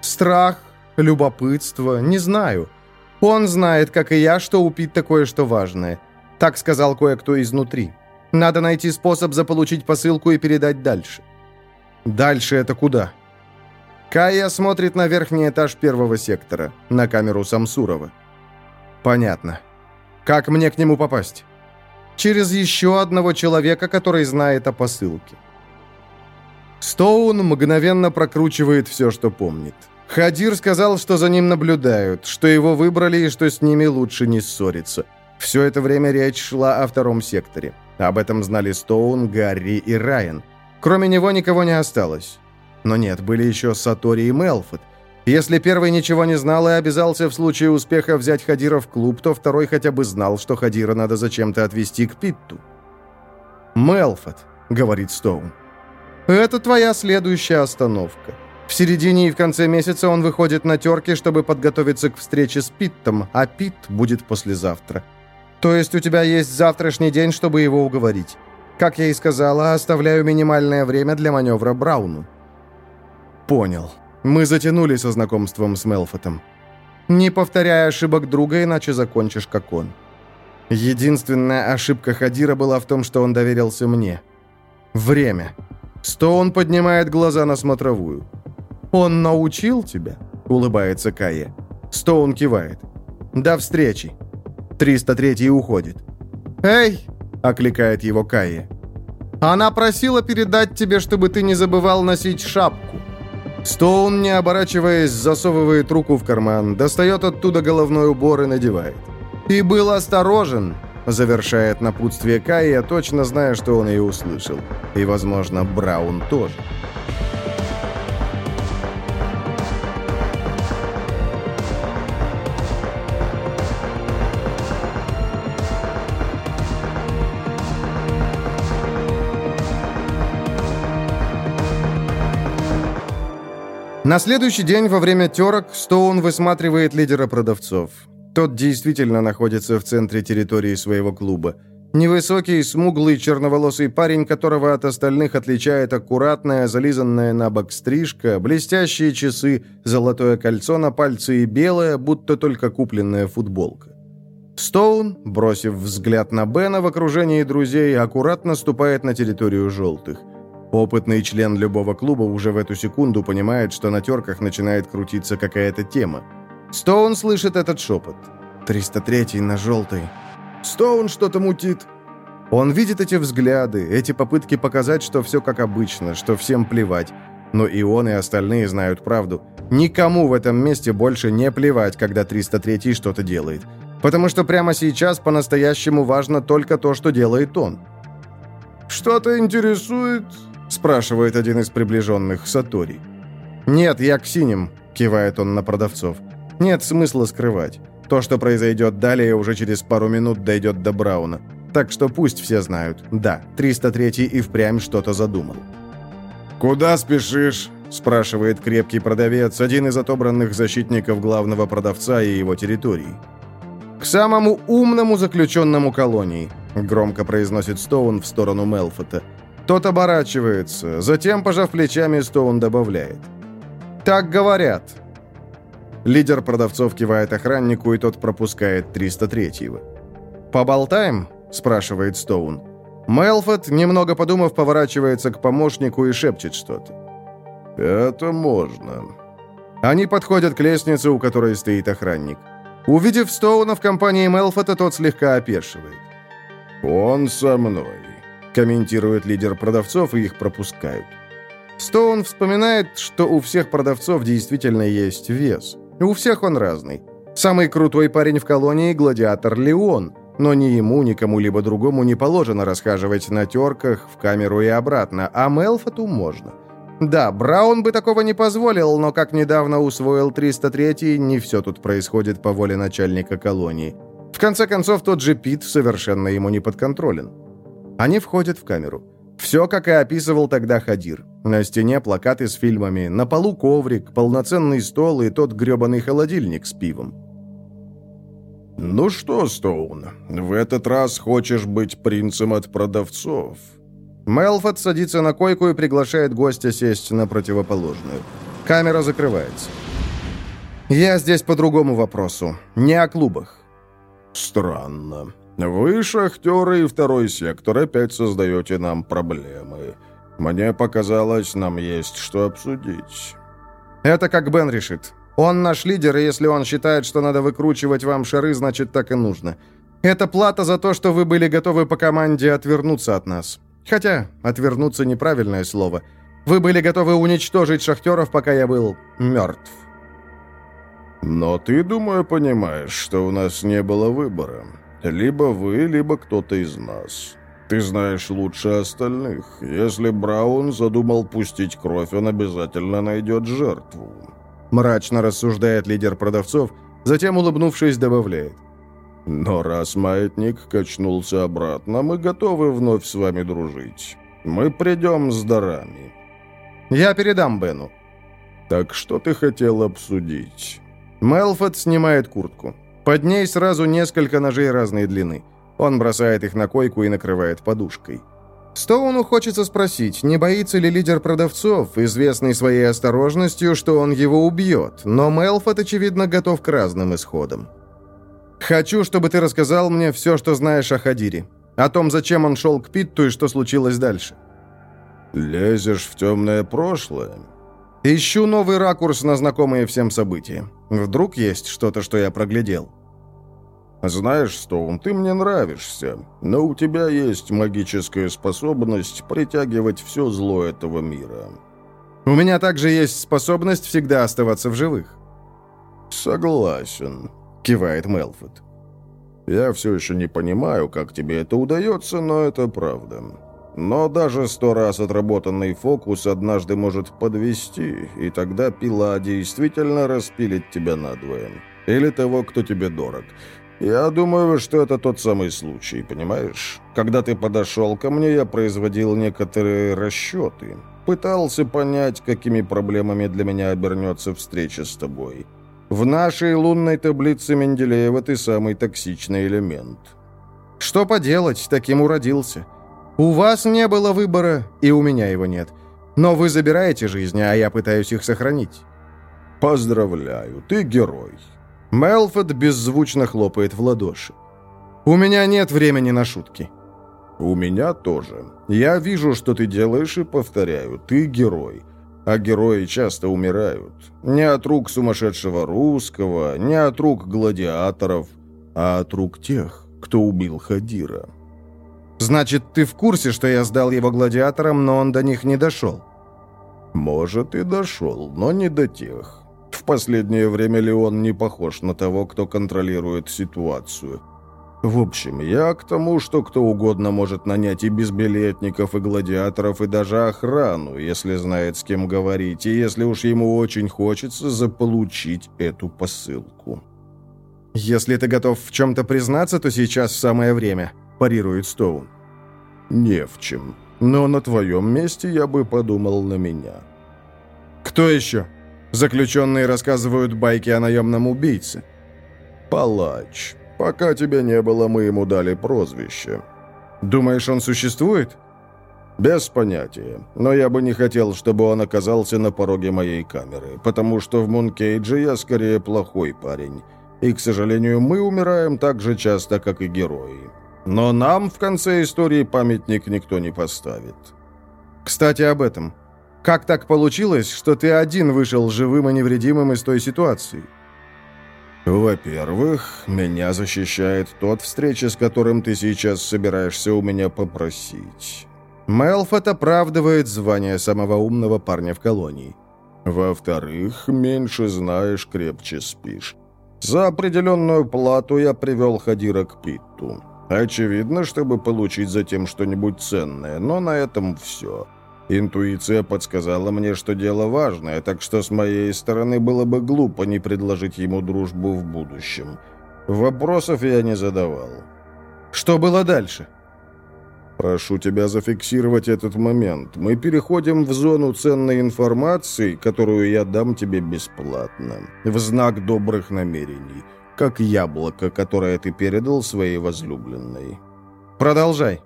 Страх, любопытство, не знаю. Он знает, как и я, что упить такое, что важное. Так сказал кое-кто изнутри. Надо найти способ заполучить посылку и передать дальше. Дальше это куда? Кая смотрит на верхний этаж первого сектора, на камеру Самсурова. Понятно. Как мне к нему попасть? Через еще одного человека, который знает о посылке. Стоун мгновенно прокручивает все, что помнит. Хадир сказал, что за ним наблюдают, что его выбрали и что с ними лучше не ссориться. Все это время речь шла о втором секторе. Об этом знали Стоун, Гарри и Райан. Кроме него никого не осталось. Но нет, были еще Сатори и Мелфот. Если первый ничего не знал и обязался в случае успеха взять Хадира в клуб, то второй хотя бы знал, что Хадира надо зачем-то отвезти к Питту. «Мелфот», — говорит Стоун. «Это твоя следующая остановка». В середине и в конце месяца он выходит на терки, чтобы подготовиться к встрече с Питтом, а Питт будет послезавтра. То есть у тебя есть завтрашний день, чтобы его уговорить. Как я и сказала, оставляю минимальное время для маневра Брауну». «Понял. Мы затянули со знакомством с Мелфотом. Не повторяй ошибок друга, иначе закончишь как он. Единственная ошибка Хадира была в том, что он доверился мне. Время. Стоун поднимает глаза на смотровую. «Он научил тебя?» — улыбается Кая. Стоун кивает. «До встречи». 303 уходит. «Эй!» — окликает его Кая. «Она просила передать тебе, чтобы ты не забывал носить шапку». Стоун, не оборачиваясь, засовывает руку в карман, достает оттуда головной убор и надевает. «И был осторожен», — завершает напутствие Кая, точно зная, что он ее услышал. И, возможно, Браун тоже. На следующий день во время терок Стоун высматривает лидера продавцов. Тот действительно находится в центре территории своего клуба. Невысокий, смуглый, черноволосый парень, которого от остальных отличает аккуратная, зализанная на бок стрижка, блестящие часы, золотое кольцо на пальце и белая, будто только купленная футболка. Стоун, бросив взгляд на Бена в окружении друзей, аккуратно ступает на территорию желтых. Опытный член любого клуба уже в эту секунду понимает, что на терках начинает крутиться какая-то тема. Стоун слышит этот шепот. «303 на желтый». Стоун что-то мутит. Он видит эти взгляды, эти попытки показать, что все как обычно, что всем плевать. Но и он, и остальные знают правду. Никому в этом месте больше не плевать, когда 303 что-то делает. Потому что прямо сейчас по-настоящему важно только то, что делает он. «Что-то интересует?» – спрашивает один из приближенных Сатори. «Нет, я к синим», – кивает он на продавцов. «Нет смысла скрывать. То, что произойдет далее, уже через пару минут дойдет до Брауна. Так что пусть все знают. Да, 303 и впрямь что-то задумал. «Куда спешишь?» – спрашивает крепкий продавец, один из отобранных защитников главного продавца и его территории. «К самому умному заключенному колонии», – громко произносит Стоун в сторону Мелфота. Тот оборачивается, затем, пожав плечами, Стоун добавляет. «Так говорят. Лидер продавцов кивает охраннику, и тот пропускает 303-го. «Поболтаем?» – спрашивает Стоун. Мелфот, немного подумав, поворачивается к помощнику и шепчет что-то. «Это можно». Они подходят к лестнице, у которой стоит охранник. Увидев Стоуна в компании Мелфота, тот слегка опешивает. «Он со мной», – комментирует лидер продавцов, и их пропускают. Стоун вспоминает, что у всех продавцов действительно есть вес – у всех он разный. Самый крутой парень в колонии – гладиатор Леон, но ни ему, ни кому-либо другому не положено расхаживать на терках, в камеру и обратно, а Мелфоту можно. Да, Браун бы такого не позволил, но, как недавно усвоил 303-й, не все тут происходит по воле начальника колонии. В конце концов, тот же Пит совершенно ему не подконтролен. Они входят в камеру. Все, как и описывал тогда Хадир. На стене плакаты с фильмами, на полу коврик, полноценный стол и тот гребаный холодильник с пивом. «Ну что, Стоун, в этот раз хочешь быть принцем от продавцов?» Мелфот садится на койку и приглашает гостя сесть на противоположную. Камера закрывается. «Я здесь по другому вопросу. Не о клубах». «Странно. Вы, шахтеры и второй сектор, опять создаете нам проблемы. Мне показалось, нам есть что обсудить». «Это как Бен решит. Он наш лидер, и если он считает, что надо выкручивать вам шары, значит, так и нужно. Это плата за то, что вы были готовы по команде отвернуться от нас. Хотя, отвернуться – неправильное слово. Вы были готовы уничтожить шахтеров, пока я был мертв». «Но ты, думаю, понимаешь, что у нас не было выбора. Либо вы, либо кто-то из нас. Ты знаешь лучше остальных. Если Браун задумал пустить кровь, он обязательно найдет жертву». Мрачно рассуждает лидер продавцов, затем, улыбнувшись, добавляет. «Но раз маятник качнулся обратно, мы готовы вновь с вами дружить. Мы придем с дарами». «Я передам Бену». «Так что ты хотел обсудить?» Мелфот снимает куртку. Под ней сразу несколько ножей разной длины. Он бросает их на койку и накрывает подушкой. Стоуну хочется спросить, не боится ли лидер продавцов, известный своей осторожностью, что он его убьет, но Мелфот, очевидно, готов к разным исходам. «Хочу, чтобы ты рассказал мне все, что знаешь о Хадире. О том, зачем он шел к Питту и что случилось дальше». «Лезешь в темное прошлое?» «Ищу новый ракурс на знакомые всем события. Вдруг есть что-то, что я проглядел?» «Знаешь, Стоун, ты мне нравишься, но у тебя есть магическая способность притягивать все зло этого мира». «У меня также есть способность всегда оставаться в живых». «Согласен», — кивает Мелфот. «Я все еще не понимаю, как тебе это удается, но это правда. Но даже сто раз отработанный фокус однажды может подвести, и тогда пила действительно распилит тебя надвое. Или того, кто тебе дорог. Я думаю, что это тот самый случай, понимаешь? Когда ты подошел ко мне, я производил некоторые расчеты. Пытался понять, какими проблемами для меня обернется встреча с тобой. В нашей лунной таблице Менделеева ты самый токсичный элемент. Что поделать, таким уродился. У вас не было выбора, и у меня его нет. Но вы забираете жизни, а я пытаюсь их сохранить. Поздравляю, ты герой. Мелфорд беззвучно хлопает в ладоши. У меня нет времени на шутки. У меня тоже. Я вижу, что ты делаешь, и повторяю, ты герой. А герои часто умирают. Не от рук сумасшедшего русского, не от рук гладиаторов, а от рук тех, кто убил Хадира. Значит, ты в курсе, что я сдал его гладиаторам, но он до них не дошел? Может, и дошел, но не до тех. В последнее время Леон не похож на того, кто контролирует ситуацию. В общем, я к тому, что кто угодно может нанять и безбилетников, и гладиаторов, и даже охрану, если знает, с кем говорить, и если уж ему очень хочется заполучить эту посылку. «Если ты готов в чем-то признаться, то сейчас самое время», – парирует Стоун. «Не в чем. Но на твоем месте я бы подумал на меня». «Кто еще?» Заключенные рассказывают байки о наемном убийце. «Палач. Пока тебя не было, мы ему дали прозвище». «Думаешь, он существует?» «Без понятия. Но я бы не хотел, чтобы он оказался на пороге моей камеры, потому что в Мункейдже я скорее плохой парень. И, к сожалению, мы умираем так же часто, как и герои. Но нам в конце истории памятник никто не поставит». «Кстати, об этом. Как так получилось, что ты один вышел живым и невредимым из той ситуации? Во-первых, меня защищает тот, встреча с которым ты сейчас собираешься у меня попросить. Мелфот оправдывает звание самого умного парня в колонии. Во-вторых, меньше знаешь, крепче спишь. За определенную плату я привел Хадира к Питту. Очевидно, чтобы получить затем что-нибудь ценное, но на этом все. Интуиция подсказала мне, что дело важное, так что с моей стороны было бы глупо не предложить ему дружбу в будущем. Вопросов я не задавал. Что было дальше? Прошу тебя зафиксировать этот момент. Мы переходим в зону ценной информации, которую я дам тебе бесплатно, в знак добрых намерений, как яблоко, которое ты передал своей возлюбленной. Продолжай.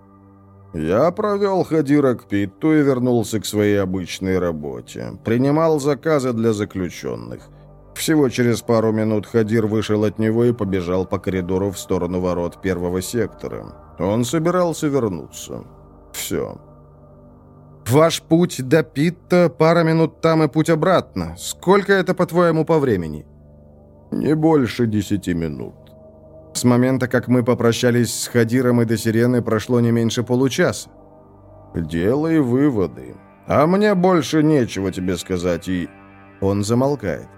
Я провел Хадира к Питту и вернулся к своей обычной работе. Принимал заказы для заключенных. Всего через пару минут Хадир вышел от него и побежал по коридору в сторону ворот первого сектора. Он собирался вернуться. Все. «Ваш путь до Питта, пара минут там и путь обратно. Сколько это, по-твоему, по времени?» «Не больше десяти минут». С момента, как мы попрощались с Хадиром и до Сирены, прошло не меньше получаса. «Делай выводы. А мне больше нечего тебе сказать, и...» Он замолкает.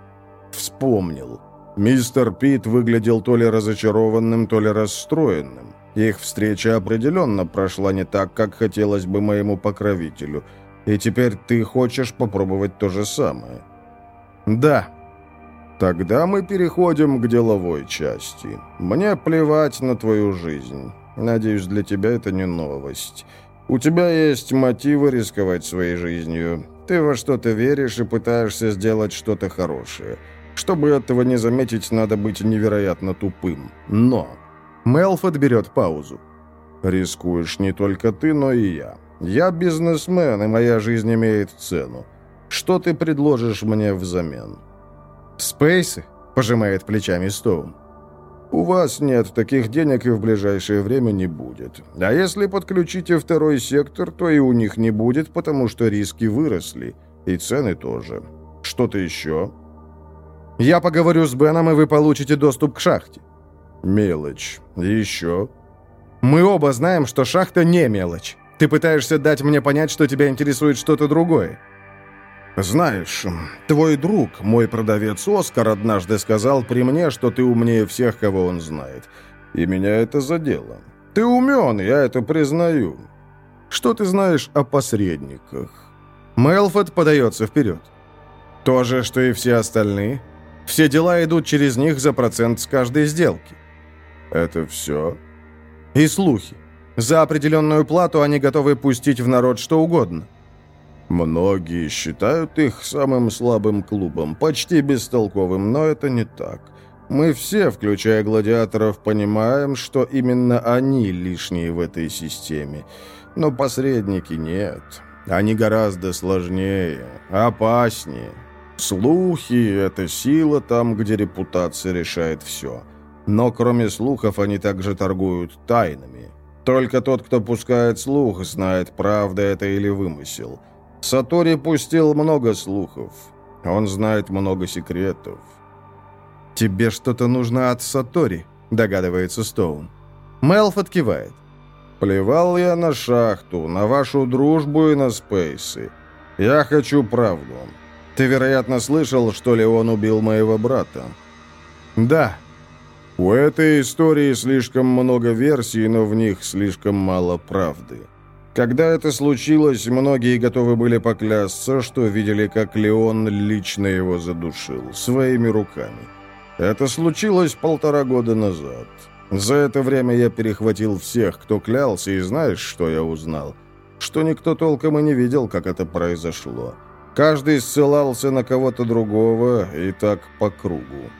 Вспомнил. Мистер Пит выглядел то ли разочарованным, то ли расстроенным. Их встреча определенно прошла не так, как хотелось бы моему покровителю. И теперь ты хочешь попробовать то же самое. «Да», Тогда мы переходим к деловой части. Мне плевать на твою жизнь. Надеюсь, для тебя это не новость. У тебя есть мотивы рисковать своей жизнью. Ты во что-то веришь и пытаешься сделать что-то хорошее. Чтобы этого не заметить, надо быть невероятно тупым. Но... Мелфорд берет паузу. Рискуешь не только ты, но и я. Я бизнесмен, и моя жизнь имеет цену. Что ты предложишь мне взамен?» «Спейсы?» – пожимает плечами Стоун. «У вас нет таких денег и в ближайшее время не будет. А если подключите второй сектор, то и у них не будет, потому что риски выросли. И цены тоже. Что-то еще?» «Я поговорю с Беном, и вы получите доступ к шахте». «Мелочь. Еще?» «Мы оба знаем, что шахта не мелочь. Ты пытаешься дать мне понять, что тебя интересует что-то другое». «Знаешь, твой друг, мой продавец Оскар, однажды сказал при мне, что ты умнее всех, кого он знает. И меня это задело. Ты умен, я это признаю. Что ты знаешь о посредниках?» Мелфорд подается вперед. «То же, что и все остальные. Все дела идут через них за процент с каждой сделки». «Это все?» «И слухи. За определенную плату они готовы пустить в народ что угодно». Многие считают их самым слабым клубом, почти бестолковым, но это не так. Мы все, включая гладиаторов, понимаем, что именно они лишние в этой системе. Но посредники нет. Они гораздо сложнее, опаснее. Слухи — это сила там, где репутация решает все. Но кроме слухов они также торгуют тайнами. Только тот, кто пускает слух, знает, правда это или вымысел. Сатори пустил много слухов. Он знает много секретов. «Тебе что-то нужно от Сатори», — догадывается Стоун. Мелф кивает. «Плевал я на шахту, на вашу дружбу и на спейсы. Я хочу правду. Ты, вероятно, слышал, что Леон убил моего брата?» «Да». «У этой истории слишком много версий, но в них слишком мало правды. Когда это случилось, многие готовы были поклясться, что видели, как Леон лично его задушил, своими руками. Это случилось полтора года назад. За это время я перехватил всех, кто клялся, и знаешь, что я узнал? Что никто толком и не видел, как это произошло. Каждый ссылался на кого-то другого, и так по кругу.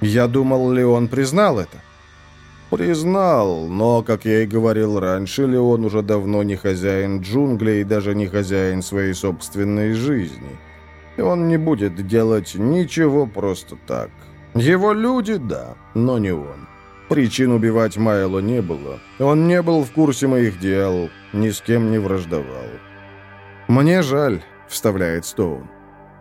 Я думал, Леон признал это. Признал, но, как я и говорил раньше, Леон уже давно не хозяин джунглей и даже не хозяин своей собственной жизни. И он не будет делать ничего просто так. Его люди, да, но не он. Причин убивать Майло не было. Он не был в курсе моих дел, ни с кем не враждовал. «Мне жаль», — вставляет Стоун.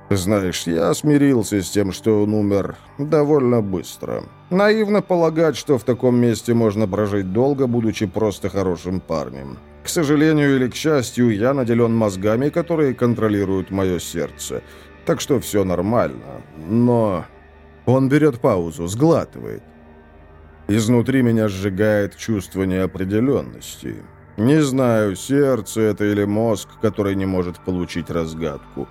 «Знаешь, я смирился с тем, что он умер довольно быстро. Наивно полагать, что в таком месте можно прожить долго, будучи просто хорошим парнем. К сожалению или к счастью, я наделен мозгами, которые контролируют мое сердце. Так что все нормально. Но он берет паузу, сглатывает. Изнутри меня сжигает чувство неопределенности. Не знаю, сердце это или мозг, который не может получить разгадку.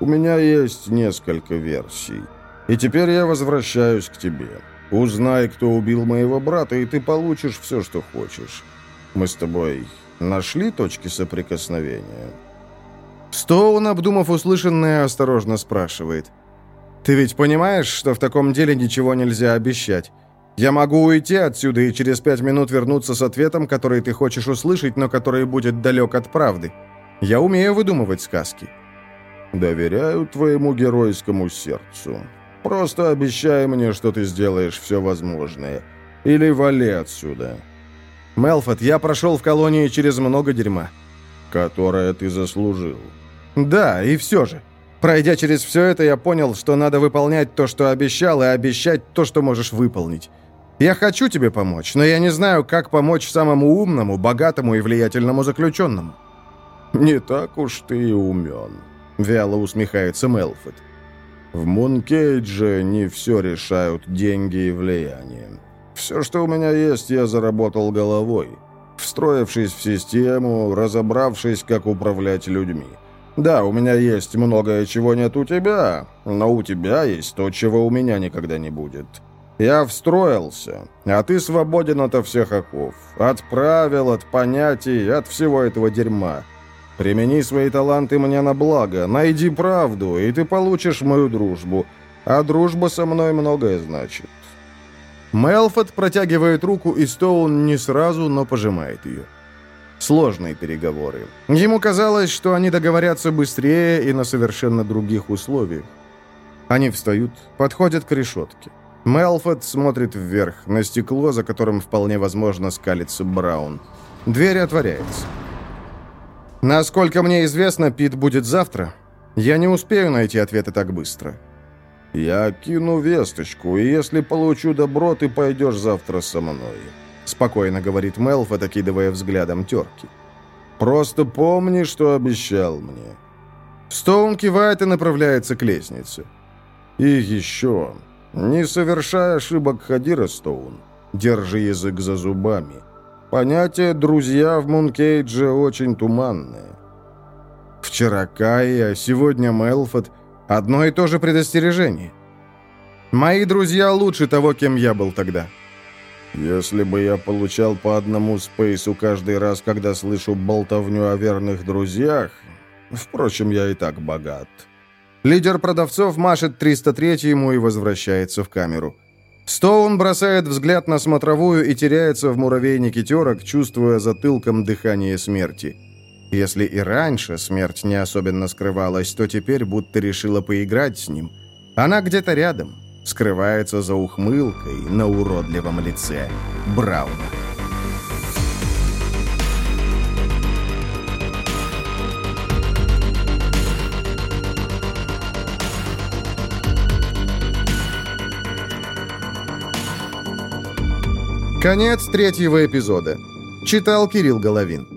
У меня есть несколько версий. И теперь я возвращаюсь к тебе. Узнай, кто убил моего брата, и ты получишь все, что хочешь. Мы с тобой нашли точки соприкосновения?» Стоун, обдумав услышанное, осторожно спрашивает – ты ведь понимаешь, что в таком деле ничего нельзя обещать? Я могу уйти отсюда и через пять минут вернуться с ответом, который ты хочешь услышать, но который будет далек от правды. Я умею выдумывать сказки». «Доверяю твоему геройскому сердцу. Просто обещай мне, что ты сделаешь все возможное. Или вали отсюда». «Мелфот, я прошел в колонии через много дерьма». «Которое ты заслужил». «Да, и все же. Пройдя через все это, я понял, что надо выполнять то, что обещал, и обещать то, что можешь выполнить. Я хочу тебе помочь, но я не знаю, как помочь самому умному, богатому и влиятельному заключенному». «Не так уж ты и умен», — вяло усмехается Мелфорд. «В Мункейдже не все решают деньги и влияние. Все, что у меня есть, я заработал головой, встроившись в систему, разобравшись, как управлять людьми». Да, у меня есть многое, чего нет у тебя, но у тебя есть то, чего у меня никогда не будет. Я встроился, а ты свободен от всех оков, от правил, от понятий, от всего этого дерьма. Примени свои таланты мне на благо, найди правду, и ты получишь мою дружбу. А дружба со мной многое значит». Мелфот протягивает руку, и Стоун не сразу, но пожимает ее. Сложные переговоры. Ему казалось, что они договорятся быстрее и на совершенно других условиях. Они встают, подходят к решетке. Мелфорд смотрит вверх, на стекло, за которым вполне возможно скалится Браун. Дверь отворяется. Насколько мне известно, Пит будет завтра. Я не успею найти ответы так быстро. Я кину весточку, и если получу добро, ты пойдешь завтра со мной спокойно говорит Мелфа, окидывая взглядом терки. «Просто помни, что обещал мне». Стоун кивает и направляется к лестнице. «И еще, не совершай ошибок Хадира, Стоун. Держи язык за зубами. Понятие «друзья» в Мункейдже очень туманное». Вчера Кай, а сегодня Мелфот — одно и то же предостережение. Мои друзья лучше того, кем я был тогда. Если бы я получал по одному спейсу каждый раз, когда слышу болтовню о верных друзьях... Впрочем, я и так богат. Лидер продавцов машет 303 ему и возвращается в камеру. Стоун бросает взгляд на смотровую и теряется в муравейнике терок, чувствуя затылком дыхание смерти. Если и раньше смерть не особенно скрывалась, то теперь будто решила поиграть с ним. Она где-то рядом, скрывается за ухмылкой на уродливом лице Брауна. Конец третьего эпизода. Читал Кирилл Головин.